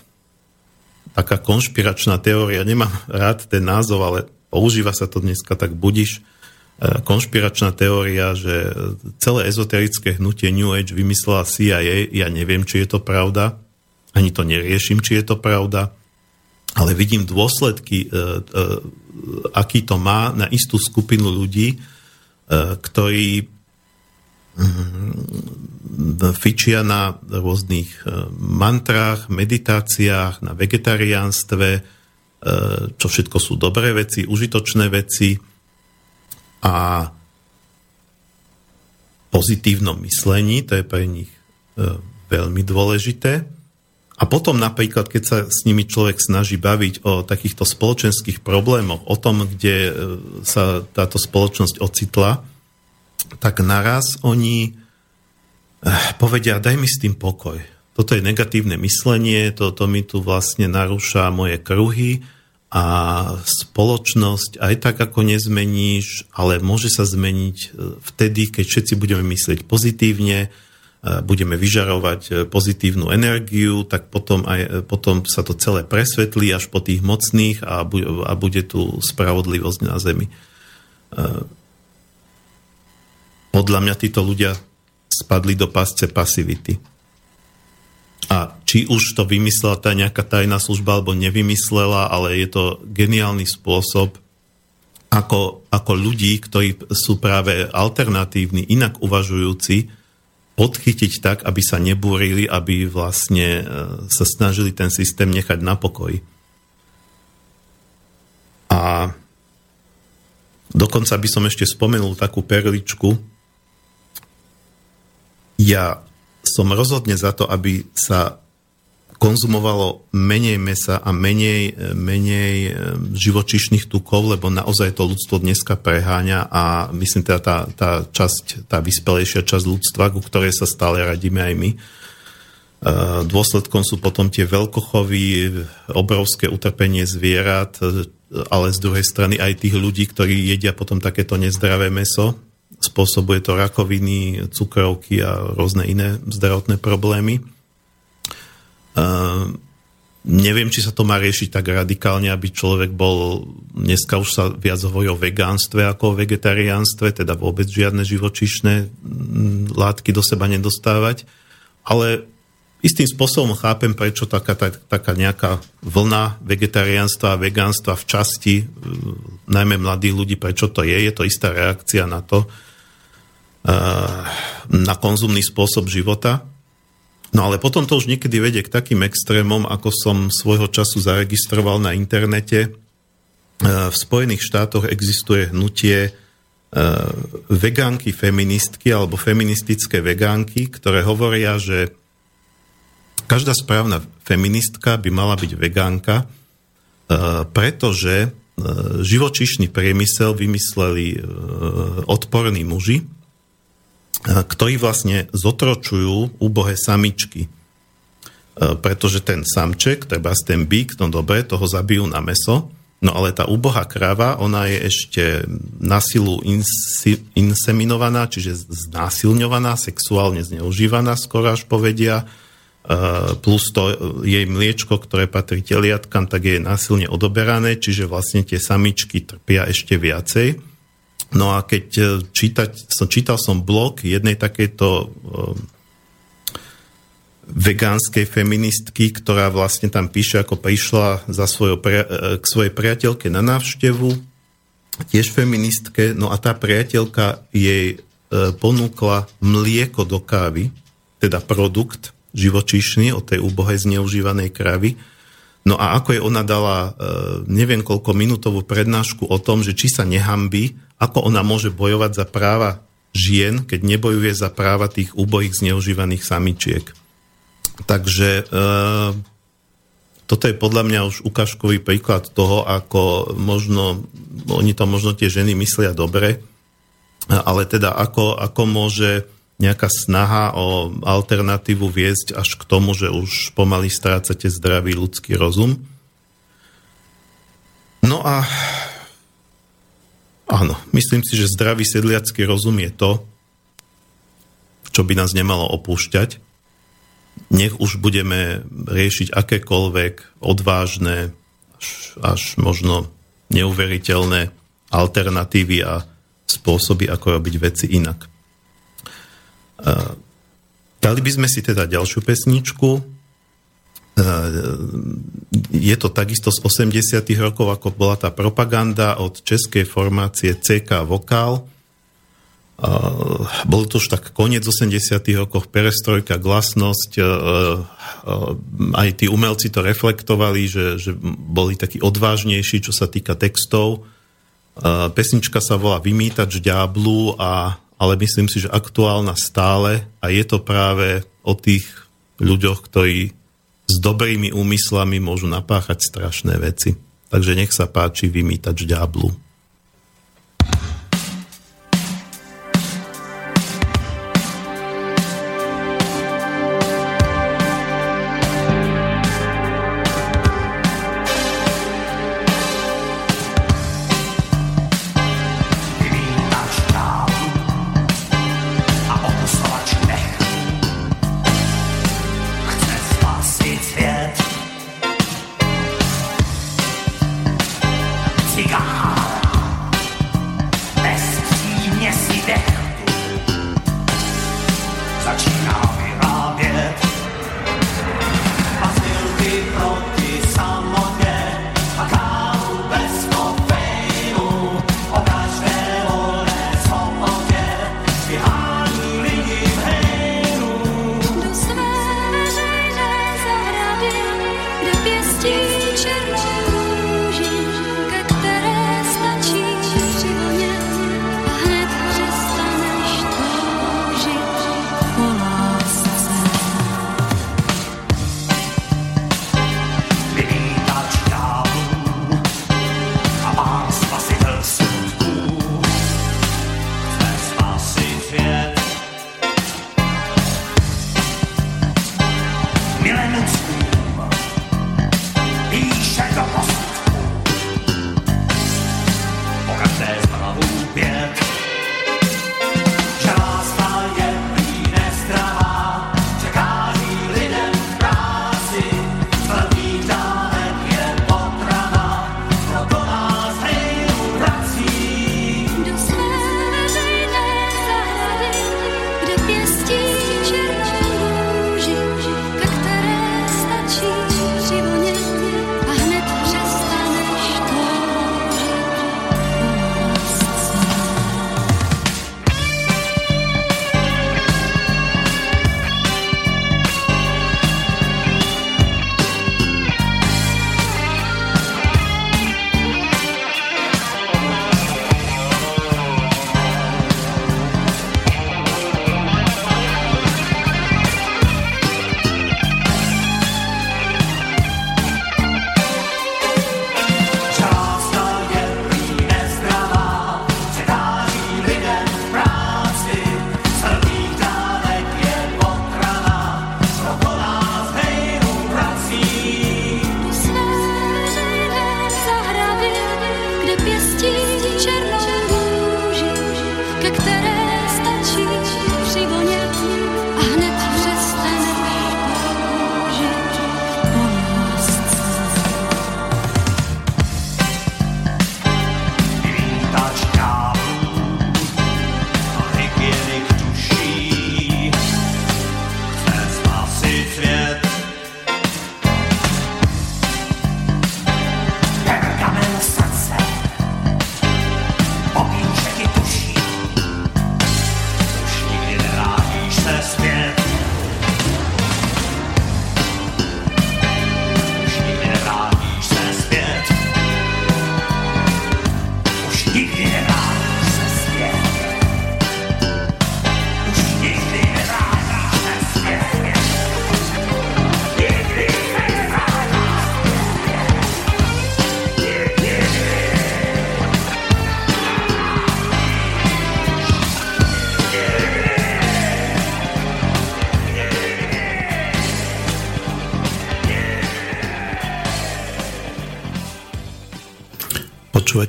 taká konšpiračná teória, nemám rád ten názov, ale používa sa to dneska, tak budiš, e, konšpiračná teória, že celé ezoterické hnutie New Age vymyslela CIA, ja neviem, či je to pravda, ani to neriešim, či je to pravda, ale vidím dôsledky, e, e, aký to má na istú skupinu ľudí, e, ktorí mm, fičia na rôznych mantrách, meditáciách, na vegetariánstve, čo všetko sú dobré veci, užitočné veci a pozitívnom myslení, to je pre nich veľmi dôležité. A potom napríklad, keď sa s nimi človek snaží baviť o takýchto spoločenských problémoch, o tom, kde e, sa táto spoločnosť ocitla, tak naraz oni eh, povedia, daj mi s tým pokoj. Toto je negatívne myslenie, toto mi tu vlastne narúša moje kruhy a spoločnosť aj tak, ako nezmeníš, ale môže sa zmeniť e, vtedy, keď všetci budeme myslieť pozitívne, budeme vyžarovať e, pozitívnu energiu, tak potom, aj, e, potom sa to celé presvetlí až po tých mocných a, bu- a bude tu spravodlivosť na zemi. E, podľa mňa títo ľudia spadli do pasce pasivity. A či už to vymyslela tá nejaká tajná služba, alebo nevymyslela, ale je to geniálny spôsob, ako, ako ľudí, ktorí sú práve alternatívni, inak uvažujúci, podchytiť tak, aby sa nebúrili, aby vlastne e, sa snažili ten systém nechať na pokoji. A dokonca by som ešte spomenul takú perličku. Ja som rozhodne za to, aby sa konzumovalo menej mesa a menej, menej e, živočišných tukov, lebo naozaj to ľudstvo dneska preháňa a myslím teda tá, tá časť, tá vyspelejšia časť ľudstva, ku ktorej sa stále radíme aj my. E, dôsledkom sú potom tie veľkochovy, obrovské utrpenie zvierat, e, ale z druhej strany aj tých ľudí, ktorí jedia potom takéto nezdravé meso. Spôsobuje to rakoviny, cukrovky a rôzne iné zdravotné problémy. Uh, neviem, či sa to má riešiť tak radikálne, aby človek bol, dneska už sa viac hovorí o vegánstve ako o vegetariánstve, teda vôbec žiadne živočišné mm, látky do seba nedostávať, ale istým spôsobom chápem, prečo taká, tak, taká nejaká vlna vegetariánstva a vegánstva v časti, uh, najmä mladých ľudí, prečo to je, je to istá reakcia na to, uh, na konzumný spôsob života, No ale potom to už niekedy vedie k takým extrémom, ako som svojho času zaregistroval na internete. E, v Spojených štátoch existuje hnutie e, vegánky feministky alebo feministické vegánky, ktoré hovoria, že každá správna feministka by mala byť vegánka, e, pretože živočišný priemysel vymysleli odporní muži, ktorí vlastne zotročujú úbohé samičky. Pretože ten samček, treba ten bík, no dobre, toho zabijú na meso, no ale tá úbohá krava, ona je ešte na silu insi, inseminovaná, čiže znásilňovaná, sexuálne zneužívaná, skoro až povedia, plus to jej mliečko, ktoré patrí teliatkam, tak je násilne odoberané, čiže vlastne tie samičky trpia ešte viacej. No a keď e, čítať, som, čítal som blog jednej takejto e, vegánskej feministky, ktorá vlastne tam píše, ako prišla za svojho, k svojej priateľke na návštevu, tiež feministke, no a tá priateľka jej ponúkla mlieko do kávy, teda produkt živočíšny od tej úbohej zneužívanej kravy, No a ako je ona dala neviem koľko minútovú prednášku o tom, že či sa nehambí, ako ona môže bojovať za práva žien, keď nebojuje za práva tých úbohých zneužívaných samičiek. Takže e, toto je podľa mňa už ukážkový príklad toho, ako možno, oni to možno tie ženy myslia dobre, ale teda ako, ako môže nejaká snaha o alternatívu viesť až k tomu, že už pomaly strácate zdravý ľudský rozum. No a Áno, myslím si, že zdravý sedliacký rozum je to, čo by nás nemalo opúšťať. Nech už budeme riešiť akékoľvek odvážne, až, až možno neuveriteľné alternatívy a spôsoby, ako robiť veci inak. Dali by sme si teda ďalšiu pesničku, Eh, je to takisto z 80. rokov, ako bola tá propaganda od českej formácie CK Vokál. Eh, bol to už tak koniec 80. rokov, perestrojka, glasnosť, eh, aj tí umelci to reflektovali, že, že boli takí odvážnejší, čo sa týka textov. Pesnička sa volá Vymýtač ďáblu, a, ale myslím si, že aktuálna stále a je to práve o tých ľuďoch, ktorí s dobrými úmyslami môžu napáchať strašné veci. Takže nech sa páči vymýtač ďáblu.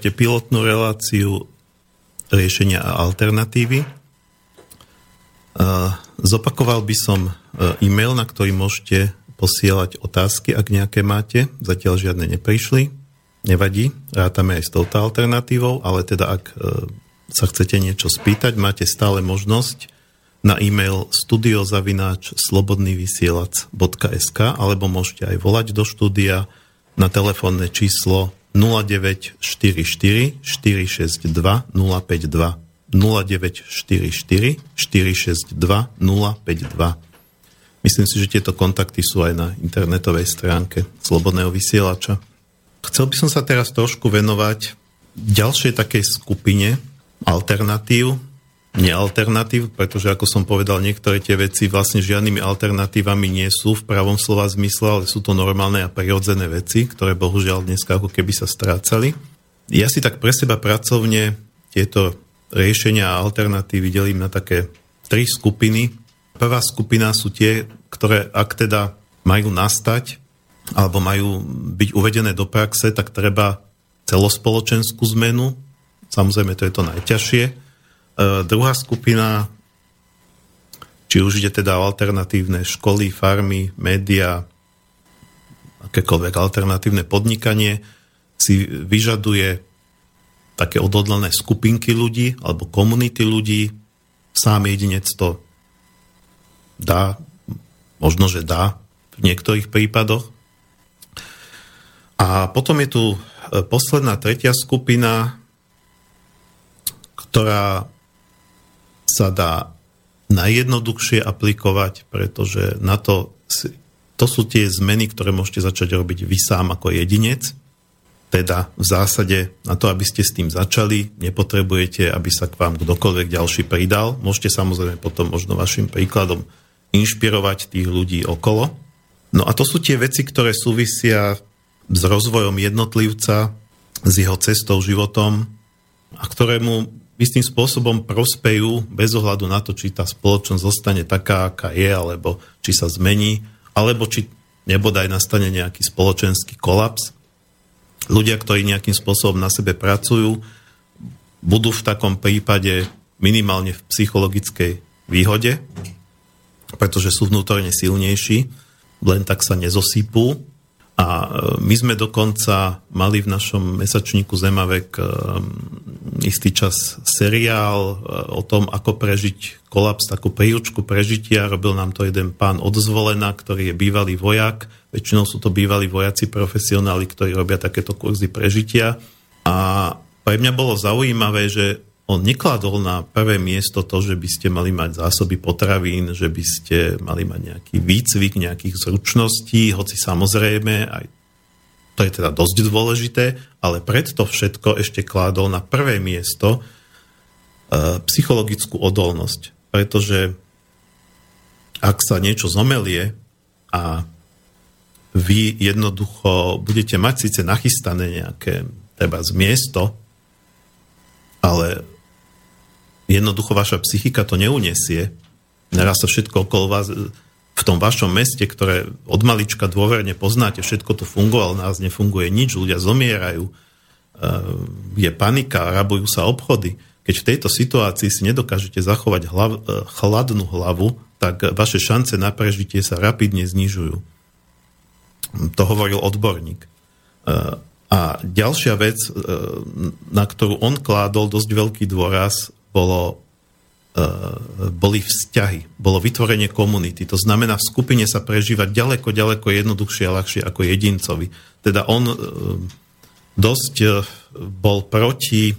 Počúvate pilotnú reláciu riešenia a alternatívy. Zopakoval by som e-mail, na ktorý môžete posielať otázky, ak nejaké máte. Zatiaľ žiadne neprišli. Nevadí, rátame aj s touto alternatívou, ale teda ak e, sa chcete niečo spýtať, máte stále možnosť na e-mail studiozavináč alebo môžete aj volať do štúdia na telefónne číslo 0944 462 052 0944 462 052. Myslím si, že tieto kontakty sú aj na internetovej stránke Slobodného vysielača. Chcel by som sa teraz trošku venovať ďalšej takej skupine alternatív, nealternatív, pretože ako som povedal, niektoré tie veci vlastne žiadnymi alternatívami nie sú v pravom slova zmysle, ale sú to normálne a prirodzené veci, ktoré bohužiaľ dneska ako keby sa strácali. Ja si tak pre seba pracovne tieto riešenia a alternatívy delím na také tri skupiny. Prvá skupina sú tie, ktoré ak teda majú nastať alebo majú byť uvedené do praxe, tak treba celospoločenskú zmenu. Samozrejme, to je to najťažšie. E, druhá skupina, či už ide teda o alternatívne školy, farmy, média, akékoľvek alternatívne podnikanie, si vyžaduje také odhodlané skupinky ľudí alebo komunity ľudí. Sám jedinec to dá, možno, že dá v niektorých prípadoch. A potom je tu e, posledná tretia skupina, ktorá sa dá najjednoduchšie aplikovať, pretože na to, to sú tie zmeny, ktoré môžete začať robiť vy sám ako jedinec teda v zásade na to, aby ste s tým začali, nepotrebujete, aby sa k vám kdokoľvek ďalší pridal. Môžete samozrejme potom možno vašim príkladom inšpirovať tých ľudí okolo. No a to sú tie veci, ktoré súvisia s rozvojom jednotlivca, s jeho cestou, životom a ktoré mu istým spôsobom prospejú bez ohľadu na to, či tá spoločnosť zostane taká, aká je, alebo či sa zmení, alebo či nebodaj nastane nejaký spoločenský kolaps ľudia, ktorí nejakým spôsobom na sebe pracujú, budú v takom prípade minimálne v psychologickej výhode, pretože sú vnútorne silnejší, len tak sa nezosýpú. A e, my sme dokonca mali v našom mesačníku Zemavek e, istý čas seriál e, o tom, ako prežiť kolaps, takú príručku prežitia. Robil nám to jeden pán odzvolená, ktorý je bývalý vojak, Väčšinou sú to bývalí vojaci profesionáli, ktorí robia takéto kurzy prežitia. A pre mňa bolo zaujímavé, že on nekladol na prvé miesto to, že by ste mali mať zásoby potravín, že by ste mali mať nejaký výcvik nejakých zručností, hoci samozrejme aj to je teda dosť dôležité, ale pred to všetko ešte kládol na prvé miesto e, psychologickú odolnosť. Pretože ak sa niečo zomelie a vy jednoducho budete mať síce nachystané nejaké treba z miesto, ale jednoducho vaša psychika to neuniesie. Naraz sa všetko okolo vás v tom vašom meste, ktoré od malička dôverne poznáte, všetko tu fungovalo, nás nefunguje nič, ľudia zomierajú, e, je panika, rabujú sa obchody. Keď v tejto situácii si nedokážete zachovať hlav, e, chladnú hlavu, tak vaše šance na prežitie sa rapidne znižujú. To hovoril odborník. E, a ďalšia vec, na ktorú on kládol dosť veľký dôraz, bolo, e, boli vzťahy, bolo vytvorenie komunity. To znamená v skupine sa prežívať ďaleko, ďaleko jednoduchšie a ľahšie ako jedincovi. Teda on dosť bol proti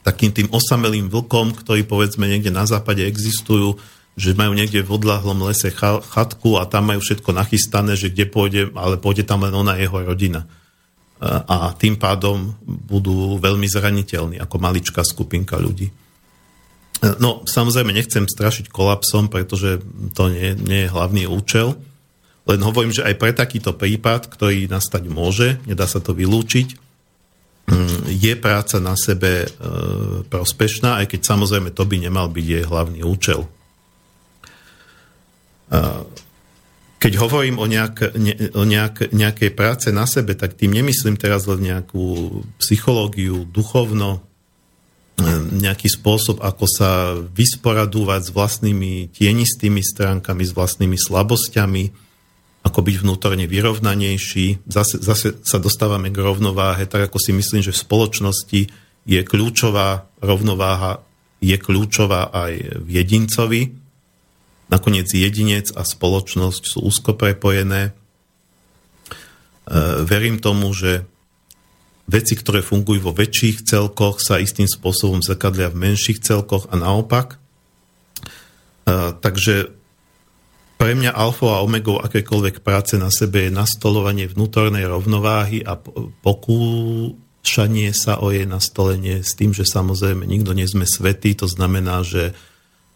takým tým osamelým vlkom, ktorí povedzme niekde na západe existujú, že majú niekde v odlahlom lese chatku a tam majú všetko nachystané, že kde pôjde, ale pôjde tam len ona jeho rodina. A tým pádom budú veľmi zraniteľní ako maličká skupinka ľudí. No, samozrejme, nechcem strašiť kolapsom, pretože to nie, nie je hlavný účel. Len hovorím, že aj pre takýto prípad, ktorý nastať môže, nedá sa to vylúčiť, mm, je práca na sebe e, prospešná, aj keď samozrejme to by nemal byť jej hlavný účel. keď hovorím o, nejak, ne, o nejak, nejakej práce na sebe, tak tým nemyslím teraz len nejakú psychológiu, duchovno, nejaký spôsob, ako sa vysporadúvať s vlastnými tienistými stránkami, s vlastnými slabosťami, ako byť vnútorne vyrovnanejší. Zase, zase sa dostávame k rovnováhe, tak ako si myslím, že v spoločnosti je kľúčová rovnováha, je kľúčová aj v jedincovi, Nakoniec jedinec a spoločnosť sú úzko prepojené. E, verím tomu, že veci, ktoré fungujú vo väčších celkoch, sa istým spôsobom zrkadlia v menších celkoch a naopak. E, takže pre mňa alfa a omegou akékoľvek práce na sebe je nastolovanie vnútornej rovnováhy a pokúšanie sa o jej nastolenie s tým, že samozrejme nikto nie sme svetí, to znamená, že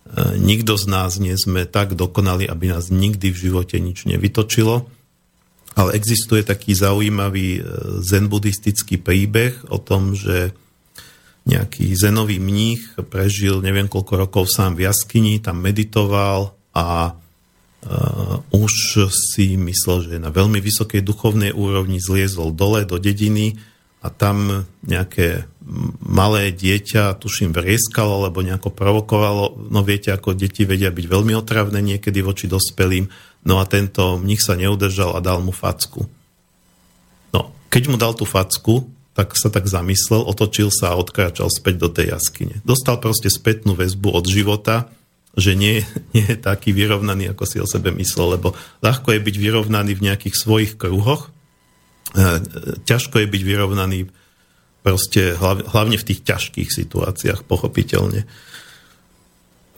E, nikto z nás nie sme tak dokonali, aby nás nikdy v živote nič nevytočilo. Ale existuje taký zaujímavý e, zen-buddhistický príbeh o tom, že nejaký zenový mních prežil neviem koľko rokov sám v jaskyni, tam meditoval a uh, už si myslel, že je na veľmi vysokej duchovnej úrovni, zliezol dole do dediny a tam nejaké malé dieťa, tuším, vrieskalo, alebo nejako provokovalo. No viete, ako deti vedia byť veľmi otravné niekedy voči dospelým. No a tento mních sa neudržal a dal mu facku. No, keď mu dal tú facku, tak sa tak zamyslel, otočil sa a odkráčal späť do tej jaskyne. Dostal proste spätnú väzbu od života, že nie, nie je taký vyrovnaný, ako si o sebe myslel, lebo ľahko je byť vyrovnaný v nejakých svojich kruhoch, E, ťažko je byť vyrovnaný proste hlavne v tých ťažkých situáciách, pochopiteľne.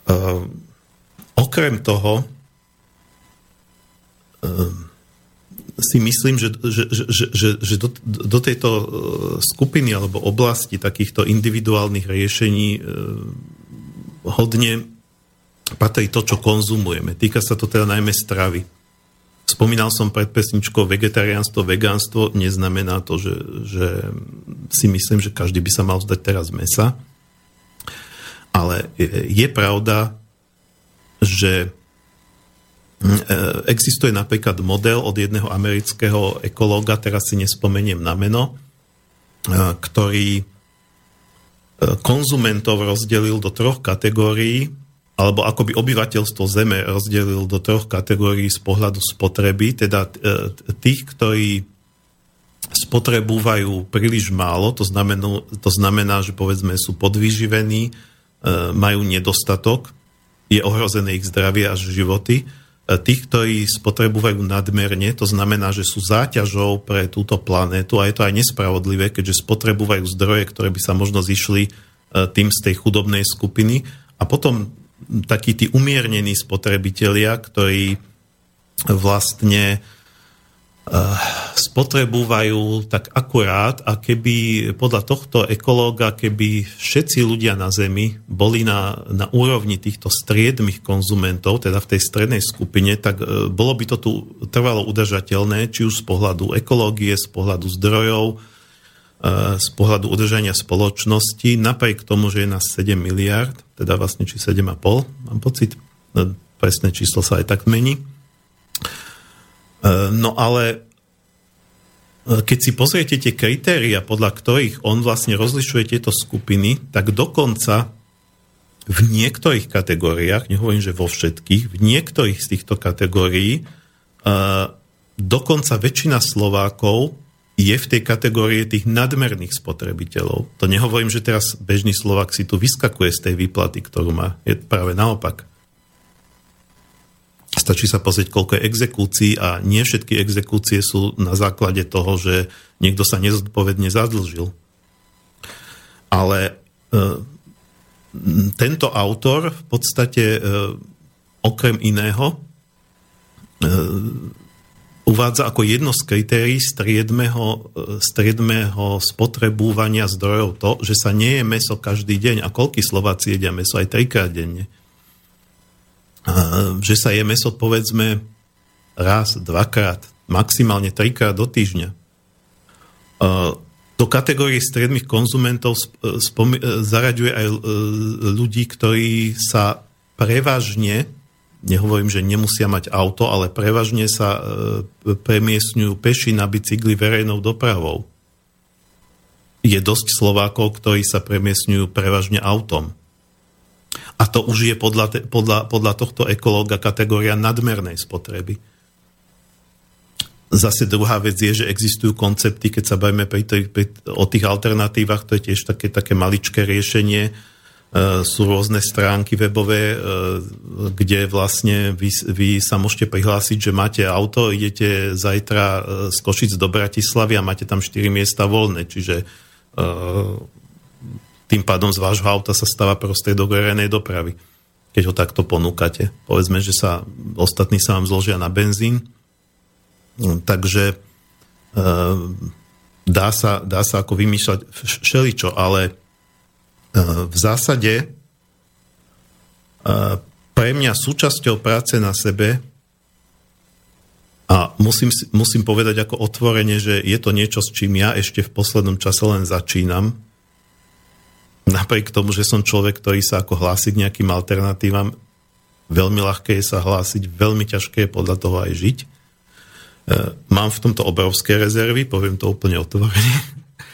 Uh, okrem toho si myslím, že, že, že, že, že do, do tejto skupiny alebo oblasti takýchto individuálnych riešení uh, hodne patrí to, čo konzumujeme. Týka sa to teda najmä stravy. Spomínal som pred pesničkou vegetariánstvo, vegánstvo, neznamená to, že, že si myslím, že každý by sa mal vzdať teraz mesa. Ale je pravda, že e, existuje napríklad model od jedného amerického ekológa, teraz si nespomeniem na meno, e, ktorý e, konzumentov rozdelil do troch kategórií alebo ako by obyvateľstvo Zeme rozdelil do troch kategórií z pohľadu spotreby, teda e, tých, ktorí spotrebúvajú príliš málo, to znamená, to znamená že povedzme sú podvyživení, e, majú nedostatok, je ohrozené ich zdravie až životy. E, tých, ktorí spotrebúvajú nadmerne, to znamená, že sú záťažou pre túto planétu a je to aj nespravodlivé, keďže spotrebúvajú zdroje, ktoré by sa možno zišli tým z tej chudobnej skupiny. A potom takí tí umiernení spotrebitelia, ktorí vlastne spotrebúvajú tak akurát a keby podľa tohto ekológa, keby všetci ľudia na Zemi boli na, na úrovni týchto striedmých konzumentov, teda v tej strednej skupine, tak uh, bolo by to tu trvalo udržateľné, či už z pohľadu ekológie, z pohľadu zdrojov, uh, z pohľadu udržania spoločnosti, napriek tomu, že je nás 7 miliard, teda vlastne či 7,5, mám pocit, presné číslo sa aj tak mení. E, no ale e, keď si pozriete tie kritéria, podľa ktorých on vlastne rozlišuje tieto skupiny, tak dokonca v niektorých kategóriách, nehovorím, že vo všetkých, v niektorých z týchto kategórií e, dokonca väčšina Slovákov je v tej kategórie tých nadmerných spotrebiteľov. To nehovorím, že teraz bežný Slovak si tu vyskakuje z tej výplaty, ktorú má. Je práve naopak. Stačí sa pozrieť, koľko je exekúcií a nie všetky exekúcie sú na základe toho, že niekto sa nezodpovedne zadlžil. Ale e, tento autor v podstate e, okrem iného e, uvádza ako jedno z kritérií striedmeho, striedmeho spotrebúvania zdrojov to, že sa nie je meso každý deň. A koľky Slováci jedia meso aj trikrát denne? Že sa je meso povedzme raz, dvakrát, maximálne trikrát do týždňa. A, do kategórie striedmých konzumentov spom- zaraďuje aj ľudí, ktorí sa prevažne nehovorím, že nemusia mať auto, ale prevažne sa premiesňujú peši na bicykli verejnou dopravou. Je dosť Slovákov, ktorí sa premiesňujú prevažne autom. A to už je podľa, podľa, podľa tohto ekológa kategória nadmernej spotreby. Zase druhá vec je, že existujú koncepty, keď sa bavíme pri tej, pri, o tých alternatívach, to je tiež také, také maličké riešenie. E, sú rôzne stránky webové, e, kde vlastne vy, vy sa môžete prihlásiť, že máte auto, idete zajtra e, z Košic do Bratislavy a máte tam 4 miesta voľné, čiže e, tým pádom z vášho auta sa stáva prostriedok verejnej dopravy, keď ho takto ponúkate. Povedzme, že sa ostatní sa vám zložia na benzín, No, takže e, dá sa, dá sa ako vymýšľať všeličo, ale e, v zásade e, pre mňa súčasťou práce na sebe a musím, musím povedať ako otvorene, že je to niečo, s čím ja ešte v poslednom čase len začínam. Napriek tomu, že som človek, ktorý sa ako hlási k nejakým alternatívam, veľmi ľahké je sa hlásiť, veľmi ťažké je podľa toho aj žiť. E, mám v tomto obrovské rezervy, poviem to úplne otvorene,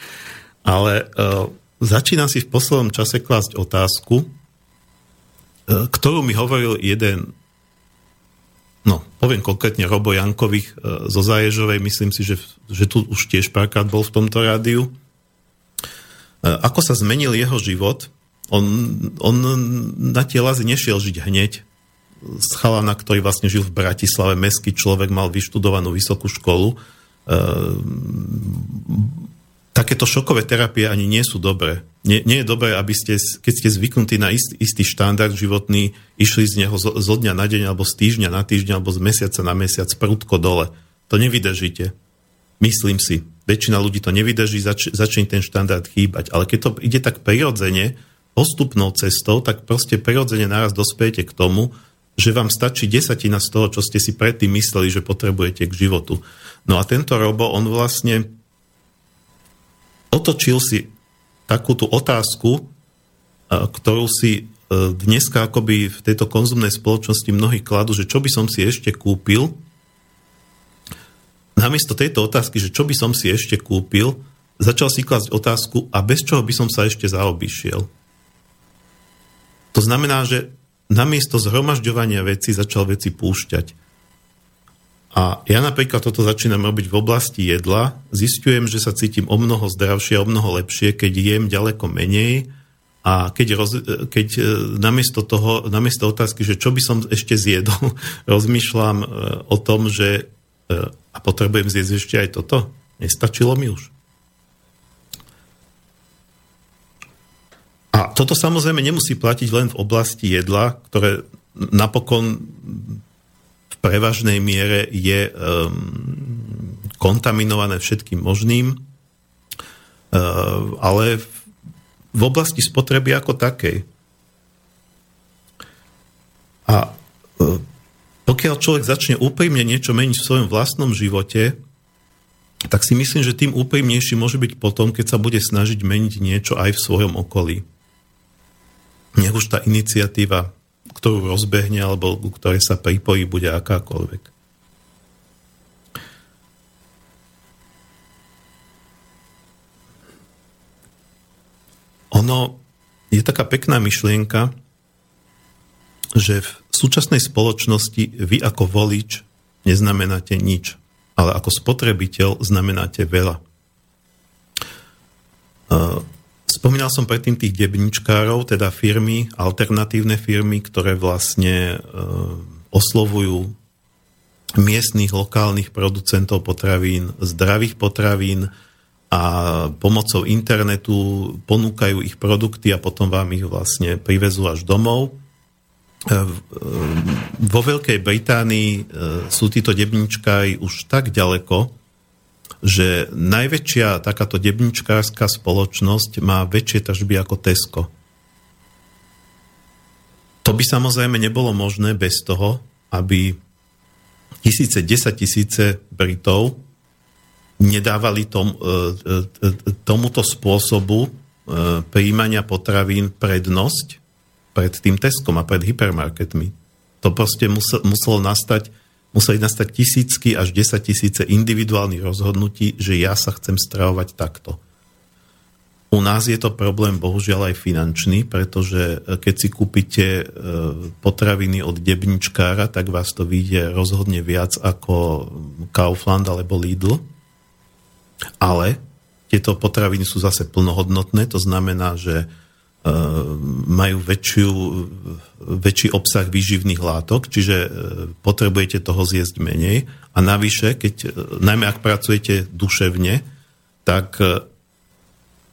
ale uh, začínam si v poslednom čase klásť otázku, uh, ktorú mi hovoril jeden, no, poviem konkrétne Robo Jankových zo Zaježovej, myslím si, že, že tu už tiež párkrát bol v tomto rádiu. Uh, ako sa zmenil jeho život, on, on na tie lazy nešiel žiť hneď, z chalana, ktorý vlastne žil v Bratislave, meský človek, mal vyštudovanú vysokú školu. E, takéto šokové terapie ani nie sú dobré. Nie, nie je dobré, aby ste, keď ste zvyknutí na ist, istý štandard životný, išli z neho zo, zo dňa na deň, alebo z týždňa na týždeň, alebo z mesiaca na mesiac prudko dole. To nevydržíte. Myslím si. Väčšina ľudí to nevydrží, zač, začne ten štandard chýbať. Ale keď to ide tak prirodzene, postupnou cestou, tak proste prirodzene naraz dospejete k tomu, že vám stačí desatina z toho, čo ste si predtým mysleli, že potrebujete k životu. No a tento robo, on vlastne otočil si takú tú otázku, ktorú si e, dneska akoby v tejto konzumnej spoločnosti mnohí kladú, že čo by som si ešte kúpil, namiesto tejto otázky, že čo by som si ešte kúpil, začal si klásť otázku, a bez čoho by som sa ešte zaobišiel. To znamená, že namiesto zhromažďovania veci začal veci púšťať. A ja napríklad toto začínam robiť v oblasti jedla. Zistujem, že sa cítim o mnoho zdravšie, o mnoho lepšie, keď jem ďaleko menej a keď, roz, keď e, namiesto, toho, namiesto otázky, že čo by som ešte zjedol, rozmýšľam e, o tom, že e, a potrebujem zjesť ešte aj toto. Nestačilo mi už. A toto samozrejme nemusí platiť len v oblasti jedla, ktoré napokon v prevažnej miere je um, kontaminované všetkým možným, uh, ale v, oblasti spotreby ako takej. A uh, pokiaľ človek začne úprimne niečo meniť v svojom vlastnom živote, tak si myslím, že tým úprimnejší môže byť potom, keď sa bude snažiť meniť niečo aj v svojom okolí nech už tá iniciatíva, ktorú rozbehne alebo ku ktorej sa pripojí, bude akákoľvek. Ono je taká pekná myšlienka, že v súčasnej spoločnosti vy ako volič neznamenáte nič, ale ako spotrebiteľ znamenáte veľa. Spomínal som predtým tých debničkárov, teda firmy, alternatívne firmy, ktoré vlastne e, oslovujú miestných, lokálnych producentov potravín, zdravých potravín a pomocou internetu ponúkajú ich produkty a potom vám ich vlastne privezú až domov. E, e, vo Veľkej Británii e, sú títo debničkári už tak ďaleko, že najväčšia takáto debničkárska spoločnosť má väčšie tržby ako Tesco. To by samozrejme nebolo možné bez toho, aby tisíce, desať tisíce Britov nedávali tom, tomuto spôsobu príjmania potravín prednosť pred tým Teskom a pred hypermarketmi. To proste musel, muselo nastať, museli nastať tisícky až 10 tisíce individuálnych rozhodnutí, že ja sa chcem stravovať takto. U nás je to problém bohužiaľ aj finančný, pretože e, keď si kúpite e, potraviny od debničkára, tak vás to vyjde rozhodne viac ako Kaufland alebo Lidl. Ale tieto potraviny sú zase plnohodnotné, to znamená, že majú väčšiu, väčší obsah výživných látok, čiže potrebujete toho zjesť menej. A navyše, keď, najmä ak pracujete duševne, tak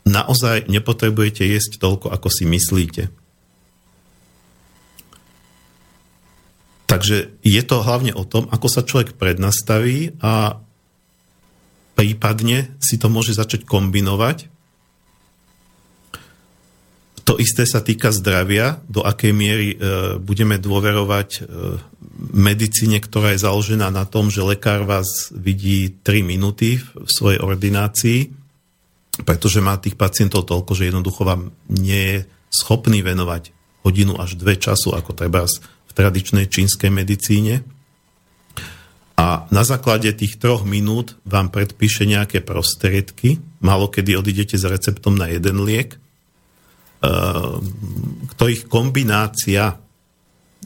naozaj nepotrebujete jesť toľko, ako si myslíte. Takže je to hlavne o tom, ako sa človek prednastaví a prípadne si to môže začať kombinovať. To isté sa týka zdravia, do akej miery e, budeme dôverovať e, medicíne, ktorá je založená na tom, že lekár vás vidí 3 minúty v svojej ordinácii pretože má tých pacientov toľko, že jednoducho vám nie je schopný venovať hodinu až dve času, ako treba v tradičnej čínskej medicíne. A na základe tých troch minút vám predpíše nejaké prostriedky. Málo kedy odidete s receptom na jeden liek, ktorých kombinácia,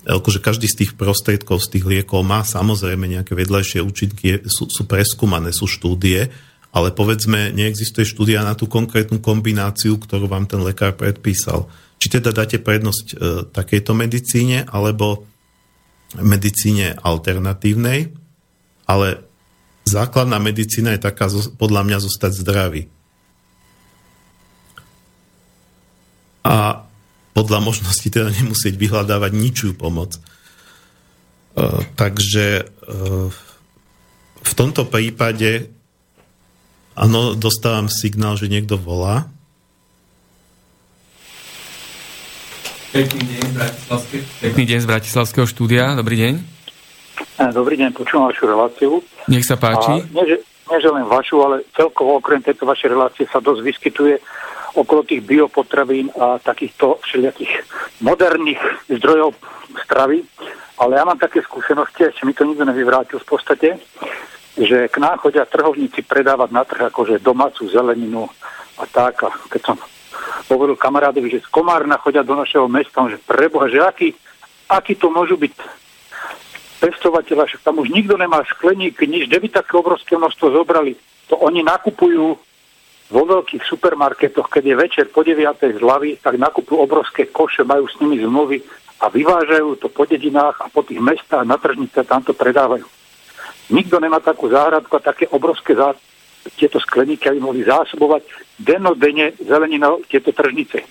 akože každý z tých prostriedkov, z tých liekov má samozrejme nejaké vedľajšie účinky, sú, sú preskúmané, sú štúdie, ale povedzme, neexistuje štúdia na tú konkrétnu kombináciu, ktorú vám ten lekár predpísal. Či teda dáte prednosť e, takejto medicíne, alebo medicíne alternatívnej, ale základná medicína je taká, podľa mňa, zostať zdravý. A podľa možnosti teda nemusieť vyhľadávať ničiu pomoc. E, takže e, v tomto prípade Áno, dostávam signál, že niekto volá. Pekný deň z, Pekný deň z Bratislavského štúdia. Dobrý deň. Dobrý deň, počúvam vašu reláciu. Nech sa páči. nie, že, nie, že len vašu, ale celkovo okrem tejto vašej relácie sa dosť vyskytuje okolo tých biopotravín a takýchto všelijakých moderných zdrojov stravy. Ale ja mám také skúsenosti, ešte mi to nikto nevyvrátil v podstate, že k nám chodia trhovníci predávať na trh akože domácu zeleninu a tak. A keď som hovoril kamarádovi, že z Komárna chodia do našeho mesta, že preboha, že aký, aký to môžu byť pestovateľa, že tam už nikto nemá skleníky, nič, kde by také obrovské množstvo zobrali. To oni nakupujú vo veľkých supermarketoch, keď je večer po 9. zľavy, tak nakupujú obrovské koše, majú s nimi zmluvy a vyvážajú to po dedinách a po tých mestách na tržnice tam to predávajú. Nikto nemá takú záhradku a také obrovské zá... tieto skleníky, aby mohli zásobovať denodene zelenina tieto tržnice.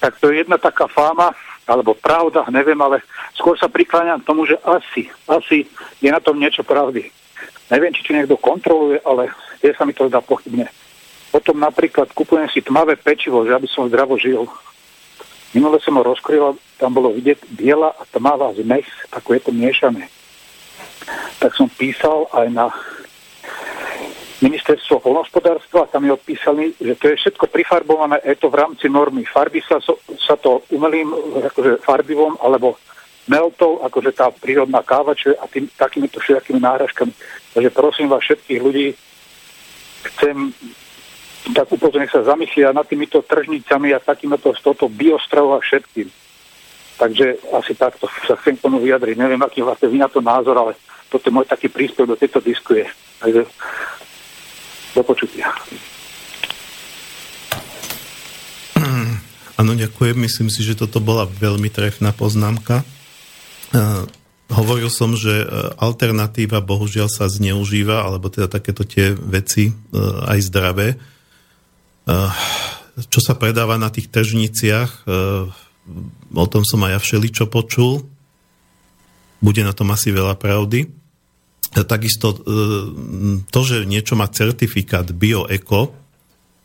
Tak to je jedna taká fáma, alebo pravda, neviem, ale skôr sa prikláňam k tomu, že asi, asi je na tom niečo pravdy. Neviem, či to niekto kontroluje, ale je sa mi to zdá pochybne. Potom napríklad kupujem si tmavé pečivo, že aby som zdravo žil. Minule som ho rozkryl, tam bolo vidieť biela a tmavá zmes, ako je to miešané tak som písal aj na ministerstvo polnospodárstva, tam je odpísaný, že to je všetko prifarbované, je to v rámci normy. Farby sa, sa to umelým akože farbivom alebo meltou, akože tá prírodná káva, čo je, a tým, takýmito všetkými náhražkami. Takže prosím vás všetkých ľudí, chcem tak upozorniť sa zamyslia nad týmito tržnicami a takýmito s touto biostravou a všetkým. Takže asi takto sa chcem tomu vyjadriť. Neviem, aký vlastne vy na to názor, ale toto je môj taký príspevok do tejto diskuje. Takže do počutia. Áno, ďakujem. Myslím si, že toto bola veľmi trefná poznámka. Hovoril som, že e, alternatíva bohužiaľ sa zneužíva, alebo teda takéto tie veci uh, aj zdravé. Uh, čo sa predáva na tých tržniciach, o tom som aj ja všeličo počul. Bude na tom asi veľa pravdy. Takisto e, to, že niečo má certifikát bioeko,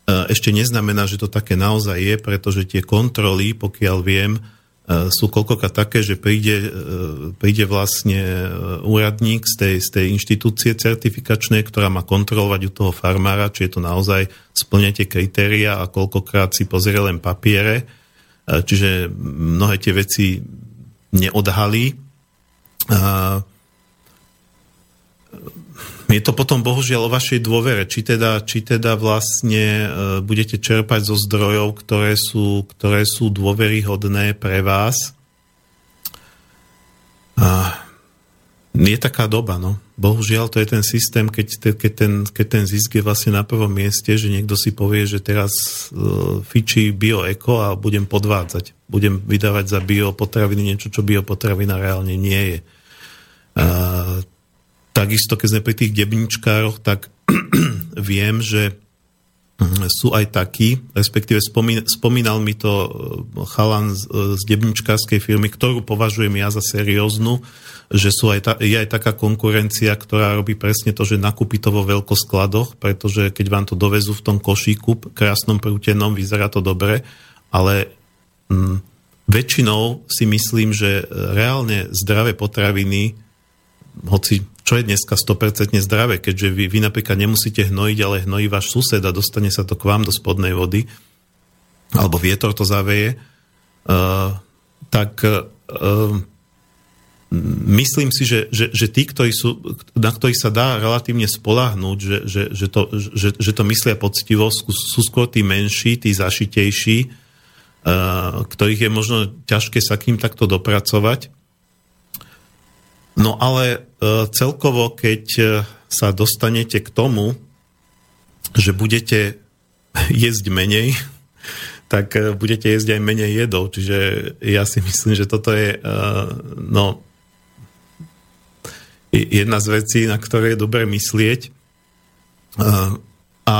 ešte neznamená, že to také naozaj je, pretože tie kontroly, pokiaľ viem, sú koľkokrát také, že príde, príde vlastne úradník z tej, z tej inštitúcie certifikačnej, ktorá má kontrolovať u toho farmára, či je to naozaj splňa tie kritéria a koľkokrát si pozrie len papiere, čiže mnohé tie veci neodhalí je to potom bohužiaľ o vašej dôvere, či teda, či teda vlastne uh, budete čerpať zo zdrojov, ktoré sú, ktoré sú dôveryhodné pre vás. Uh, je taká doba, no. Bohužiaľ, to je ten systém, keď, keď, ten, keď ten zisk je vlastne na prvom mieste, že niekto si povie, že teraz uh, fičí bioeko a budem podvádzať. Budem vydávať za biopotraviny niečo, čo biopotravina reálne nie je. Uh, takisto, keď sme pri tých debničkároch, tak viem, že sú aj takí, respektíve spomínal mi to hm, chalan z, z debničkárskej firmy, ktorú považujem ja za serióznu, že sú aj ta, je aj taká konkurencia, ktorá robí presne to, že nakúpi to vo veľkoskladoch, pretože keď vám to dovezú v tom košíku, krásnom prútenom, vyzerá to dobre, ale hm, väčšinou si myslím, že reálne zdravé potraviny, hoci čo je dneska 100% zdravé, keďže vy, vy napríklad nemusíte hnojiť, ale hnojí váš sused a dostane sa to k vám do spodnej vody, alebo vietor to zaveje, uh, tak uh, myslím si, že, že, že tí, ktorí sú, na ktorých sa dá relatívne spolahnúť, že, že, že, to, že, že to myslia poctivo, sú, sú skôr tí menší, tí zašitejší, uh, ktorých je možno ťažké sa k ním takto dopracovať. No ale e, celkovo, keď e, sa dostanete k tomu, že budete jesť menej, tak e, budete jesť aj menej jedov. Čiže ja si myslím, že toto je no, jedna z vecí, na ktoré je dobré myslieť. A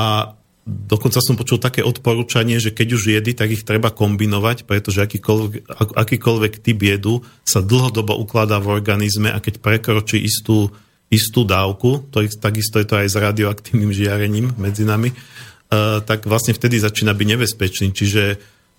dokonca som počul také odporúčanie, že keď už jedy, tak ich treba kombinovať, pretože akýkoľvek, akýkoľvek typ jedu sa dlhodobo ukladá v organizme a keď prekročí istú, istú dávku, to je, takisto je to aj s radioaktívnym žiarením medzi nami, uh, tak vlastne vtedy začína byť nebezpečný. Čiže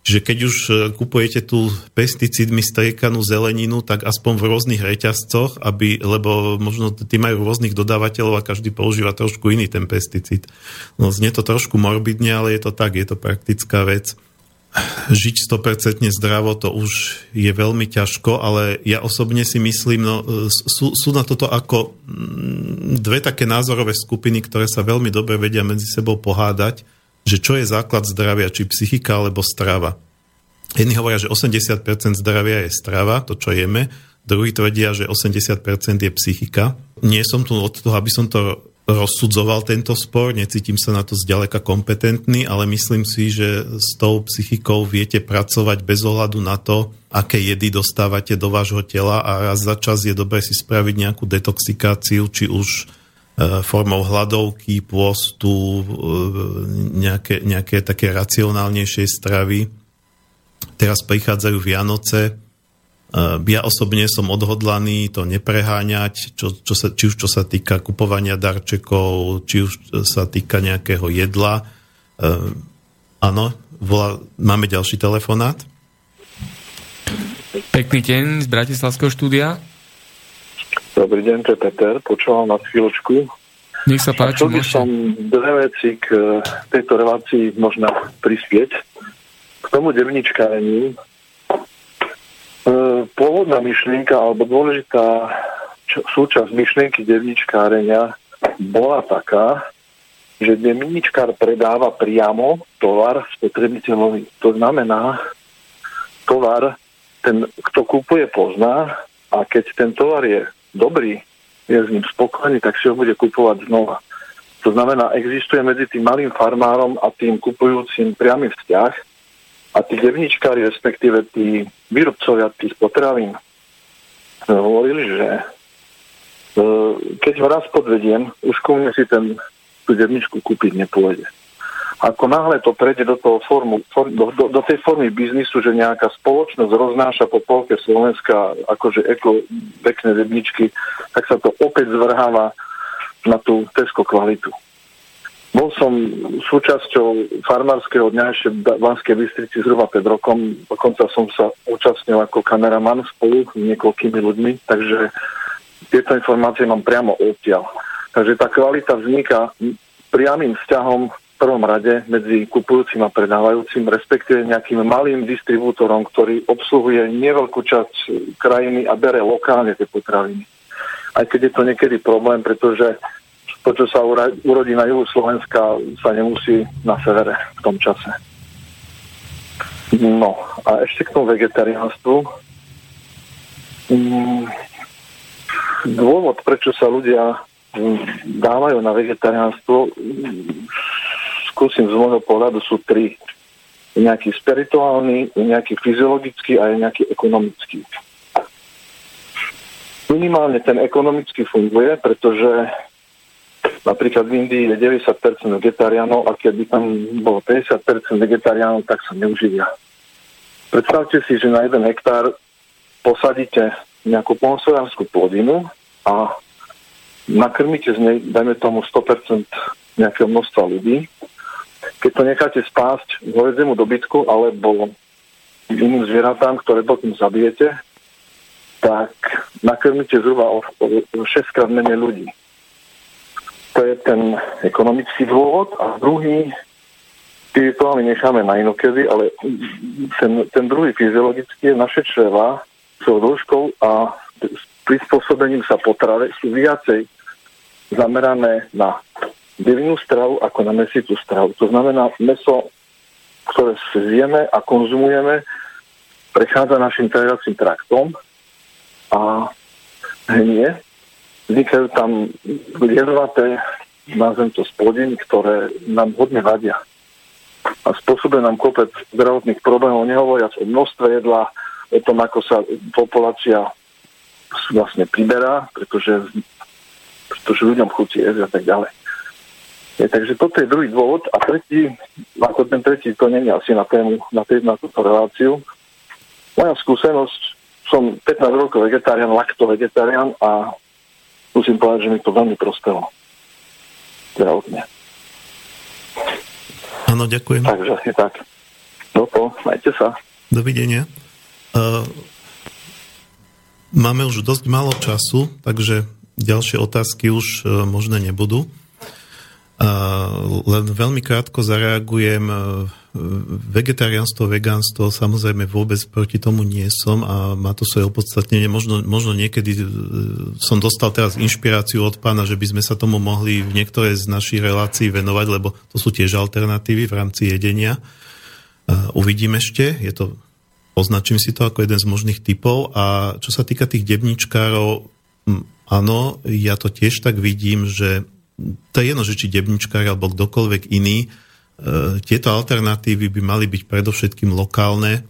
Čiže keď už e, kupujete tú pesticídmi striekanú zeleninu, tak aspoň v rôznych reťazcoch, aby, lebo možno tí majú rôznych dodávateľov a každý používa trošku iný ten pesticíd. No znie to trošku morbidne, ale je to tak, je to praktická vec. Žiť 100% zdravo to už je veľmi ťažko, ale ja osobne si myslím, no, e, sú, sú na toto ako mm, dve také názorové skupiny, ktoré sa veľmi dobre vedia medzi sebou pohádať že čo je základ zdravia, či psychika alebo strava. Jedni hovoria, že 80% zdravia je strava, to čo jeme, druhí tvrdia, že 80% je psychika. Nie som tu od toho, aby som to rozsudzoval tento spor, necítim sa na to zďaleka kompetentný, ale myslím si, že s tou psychikou viete pracovať bez ohľadu na to, aké jedy dostávate do vášho tela a raz za čas je dobré si spraviť nejakú detoxikáciu, či už formou hladovky, pôstu, e, nejaké, nejaké také racionálnejšie stravy. Teraz prichádzajú Vianoce. E, ja osobne som odhodlaný to nepreháňať, čo, čo sa, či už čo sa týka kupovania darčekov, či už sa týka nejakého jedla. Áno, volá, máme ďalší telefonát. Pekný deň z Bratislavského štúdia. Dobrý deň, to je Peter, počúvam na chvíľočku. Nech sa páči. Chcel by som dve veci k eh, tejto relácii možno prispieť. K tomu devničkáreniu. Eh, pôvodná myšlienka, alebo dôležitá čo, súčasť myšlienky devničkárenia bola taká, že devničkár predáva priamo tovar spotrebiteľovi. To znamená, tovar ten, kto kúpuje, pozná a keď ten tovar je dobrý, je s ním spokojný, tak si ho bude kupovať znova. To znamená, existuje medzi tým malým farmárom a tým kupujúcim priamy vzťah a tí devničkári, respektíve tí výrobcovia tých potravín hovorili, že e, keď ho raz podvediem, už ku mne si ten, tú devničku kúpiť nepôjde ako náhle to prejde do, toho formu, for, do, do, do tej formy biznisu, že nejaká spoločnosť roznáša po polke Slovenska akože eko pekné vedničky, tak sa to opäť zvrháva na tú Tesco kvalitu. Bol som súčasťou farmárskeho dňa ešte v Banskej Bystrici zhruba 5 rokom, dokonca som sa účastnil ako kameraman spolu s niekoľkými ľuďmi, takže tieto informácie mám priamo odtiaľ. Takže tá kvalita vzniká priamým vzťahom prvom rade medzi kupujúcim a predávajúcim, respektíve nejakým malým distribútorom, ktorý obsluhuje neveľkú časť krajiny a bere lokálne tie potraviny. Aj keď je to niekedy problém, pretože to, čo sa urodí na juhu Slovenska, sa nemusí na severe v tom čase. No a ešte k tomu vegetariánstvu. Mm, dôvod, prečo sa ľudia dávajú na vegetariánstvo, skúsim z môjho pohľadu, sú tri. Je nejaký spirituálny, je nejaký fyziologický a je nejaký ekonomický. Minimálne ten ekonomicky funguje, pretože napríklad v Indii je 90% vegetariánov a keby tam bolo 50% vegetariánov, tak sa neuživia. Predstavte si, že na jeden hektár posadíte nejakú polnospodárskú plodinu a nakrmíte z nej, dajme tomu 100% nejakého množstva ľudí. Keď to necháte spásť hovedzemu dobytku alebo iným zvieratám, ktoré potom zabijete, tak nakrmíte zhruba o, o, o 6 krát menej ľudí. To je ten ekonomický dôvod. A druhý, spirituálny necháme na inokedy, ale ten, ten druhý fyziologický je naše čreva svojou dĺžkou a prispôsobením sa potrave sú viacej zamerané na bylinnú stravu ako na mesitú stravu. To znamená, meso, ktoré zjeme a konzumujeme, prechádza našim tráviacím traktom a hnie. Vznikajú tam jedovaté, nazvem to spodiny, ktoré nám hodne vadia. A spôsobuje nám kopec zdravotných problémov, nehovoriac o množstve jedla, o tom, ako sa populácia vlastne priberá, pretože pretože ľuďom chutí a tak ďalej. Takže toto je druhý dôvod. A tretí, ako ten tretí, to nie je asi na tému, na, tej, na túto reláciu. Moja skúsenosť, som 15 rokov vegetarián, lakto-vegetarián a musím povedať, že mi to veľmi prospelo. Zdravotne. Áno, ďakujem. Takže asi tak. No to, majte sa. Dovidenia. Uh, máme už dosť málo času, takže ďalšie otázky už e, možné nebudú. Len veľmi krátko zareagujem. E, vegetariánstvo, vegánstvo, samozrejme vôbec proti tomu nie som a má to svoje opodstatnenie. Možno, možno niekedy e, som dostal teraz inšpiráciu od pána, že by sme sa tomu mohli v niektorej z našich relácií venovať, lebo to sú tiež alternatívy v rámci jedenia. Uvidím ešte, je to, označím si to ako jeden z možných typov a čo sa týka tých debničkárov, Áno, ja to tiež tak vidím, že to je jedno, že či debničkár alebo kdokoľvek iný, e, tieto alternatívy by mali byť predovšetkým lokálne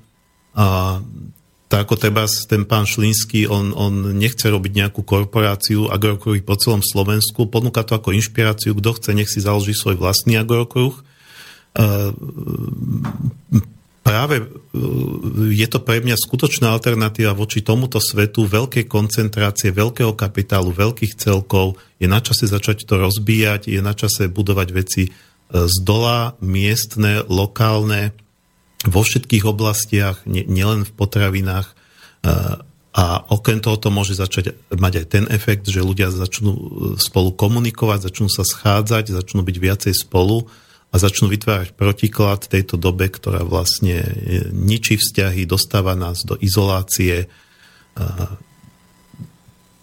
a tak ako treba ten pán Šlínsky, on, on nechce robiť nejakú korporáciu agrokruhy po celom Slovensku, ponúka to ako inšpiráciu, kto chce, nech si založí svoj vlastný agrokruh. Práve e, je to pre mňa skutočná alternatíva voči tomuto svetu veľkej koncentrácie, veľkého kapitálu, veľkých celkov. Je na čase začať to rozbíjať, je na čase budovať veci e, z dola, miestne, lokálne, vo všetkých oblastiach, nielen v potravinách. E, a okrem toho to môže začať mať aj ten efekt, že ľudia začnú spolu komunikovať, začnú sa schádzať, začnú byť viacej spolu a začnú vytvárať protiklad tejto dobe, ktorá vlastne ničí vzťahy, dostáva nás do izolácie.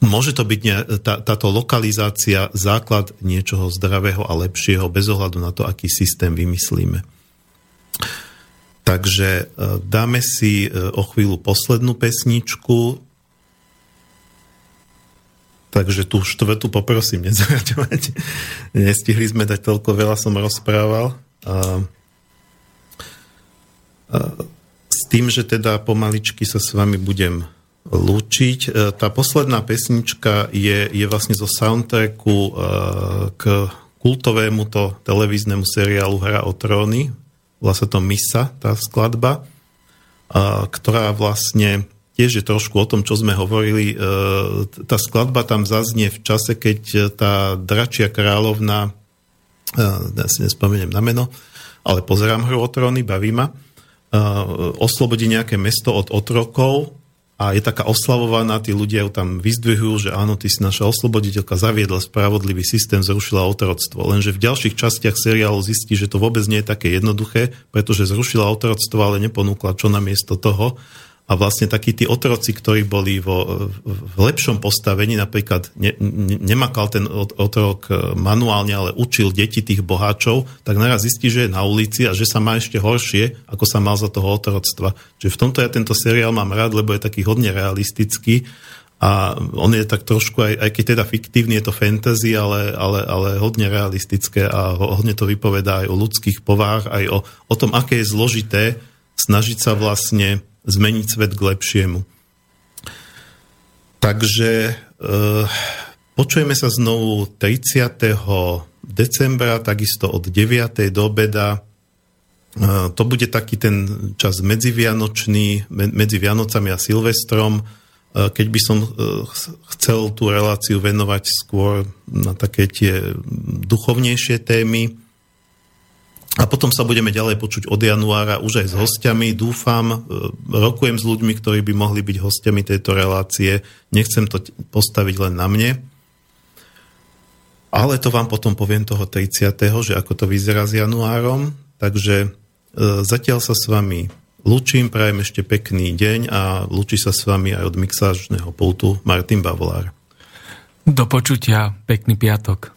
Môže to byť tá, táto lokalizácia základ niečoho zdravého a lepšieho bez ohľadu na to, aký systém vymyslíme. Takže e, dáme si e, o chvíľu poslednú pesničku. Takže tú štvrtú poprosím nezraďovať. Nestihli sme dať toľko veľa, som rozprával. A, a, s tým, že teda pomaličky sa s vami budem lúčiť. E, tá posledná pesnička je, je vlastne zo soundtracku e, k kultovému to televíznemu seriálu Hra o tróny. Volá sa to Misa, tá skladba, ktorá vlastne tiež je trošku o tom, čo sme hovorili. E, tá skladba tam zaznie v čase, keď tá dračia kráľovna, e, ja si nespomeniem na meno, ale pozerám hru o tróny, baví ma, e, oslobodí nejaké mesto od otrokov a je taká oslavovaná, tí ľudia ju tam vyzdvihujú, že áno, ty si naša osloboditeľka, zaviedla spravodlivý systém, zrušila otroctvo. Lenže v ďalších častiach seriálu zistí, že to vôbec nie je také jednoduché, pretože zrušila otroctvo, ale neponúkla čo namiesto toho a vlastne takí tí otroci, ktorí boli vo, v lepšom postavení, napríklad ne, ne, nemakal ten otrok e, manuálne, ale učil deti tých boháčov, tak naraz zistí, že je na ulici a že sa má ešte horšie, ako sa mal za toho otroctva. Čiže v tomto ja tento seriál mám rád, lebo je taký hodne realistický a on je tak trošku, aj, aj keď teda fiktívny, je to fantasy, ale, ale, ale hodne realistické a hodne to vypovedá aj o ľudských povách, aj o, o tom, aké je zložité snažiť sa vlastne zmeniť svet k lepšiemu. Takže e, počujeme sa znovu 30. decembra, takisto od 9. do obeda. E, to bude taký ten čas medzivianočný, medzi Vianocami a Silvestrom, e, keď by som e, chcel tú reláciu venovať skôr na také tie duchovnejšie témy. A potom sa budeme ďalej počuť od januára už aj s hostiami. Dúfam, e, rokujem s ľuďmi, ktorí by mohli byť hostiami tejto relácie. Nechcem to postaviť len na mne. Ale to vám potom poviem toho 30., že ako to vyzerá s januárom. Takže e, zatiaľ sa s vami lúčim, prajem ešte pekný deň a lúči sa s vami aj od mixážneho pultu Martin Bavolár. Do počutia, pekný piatok.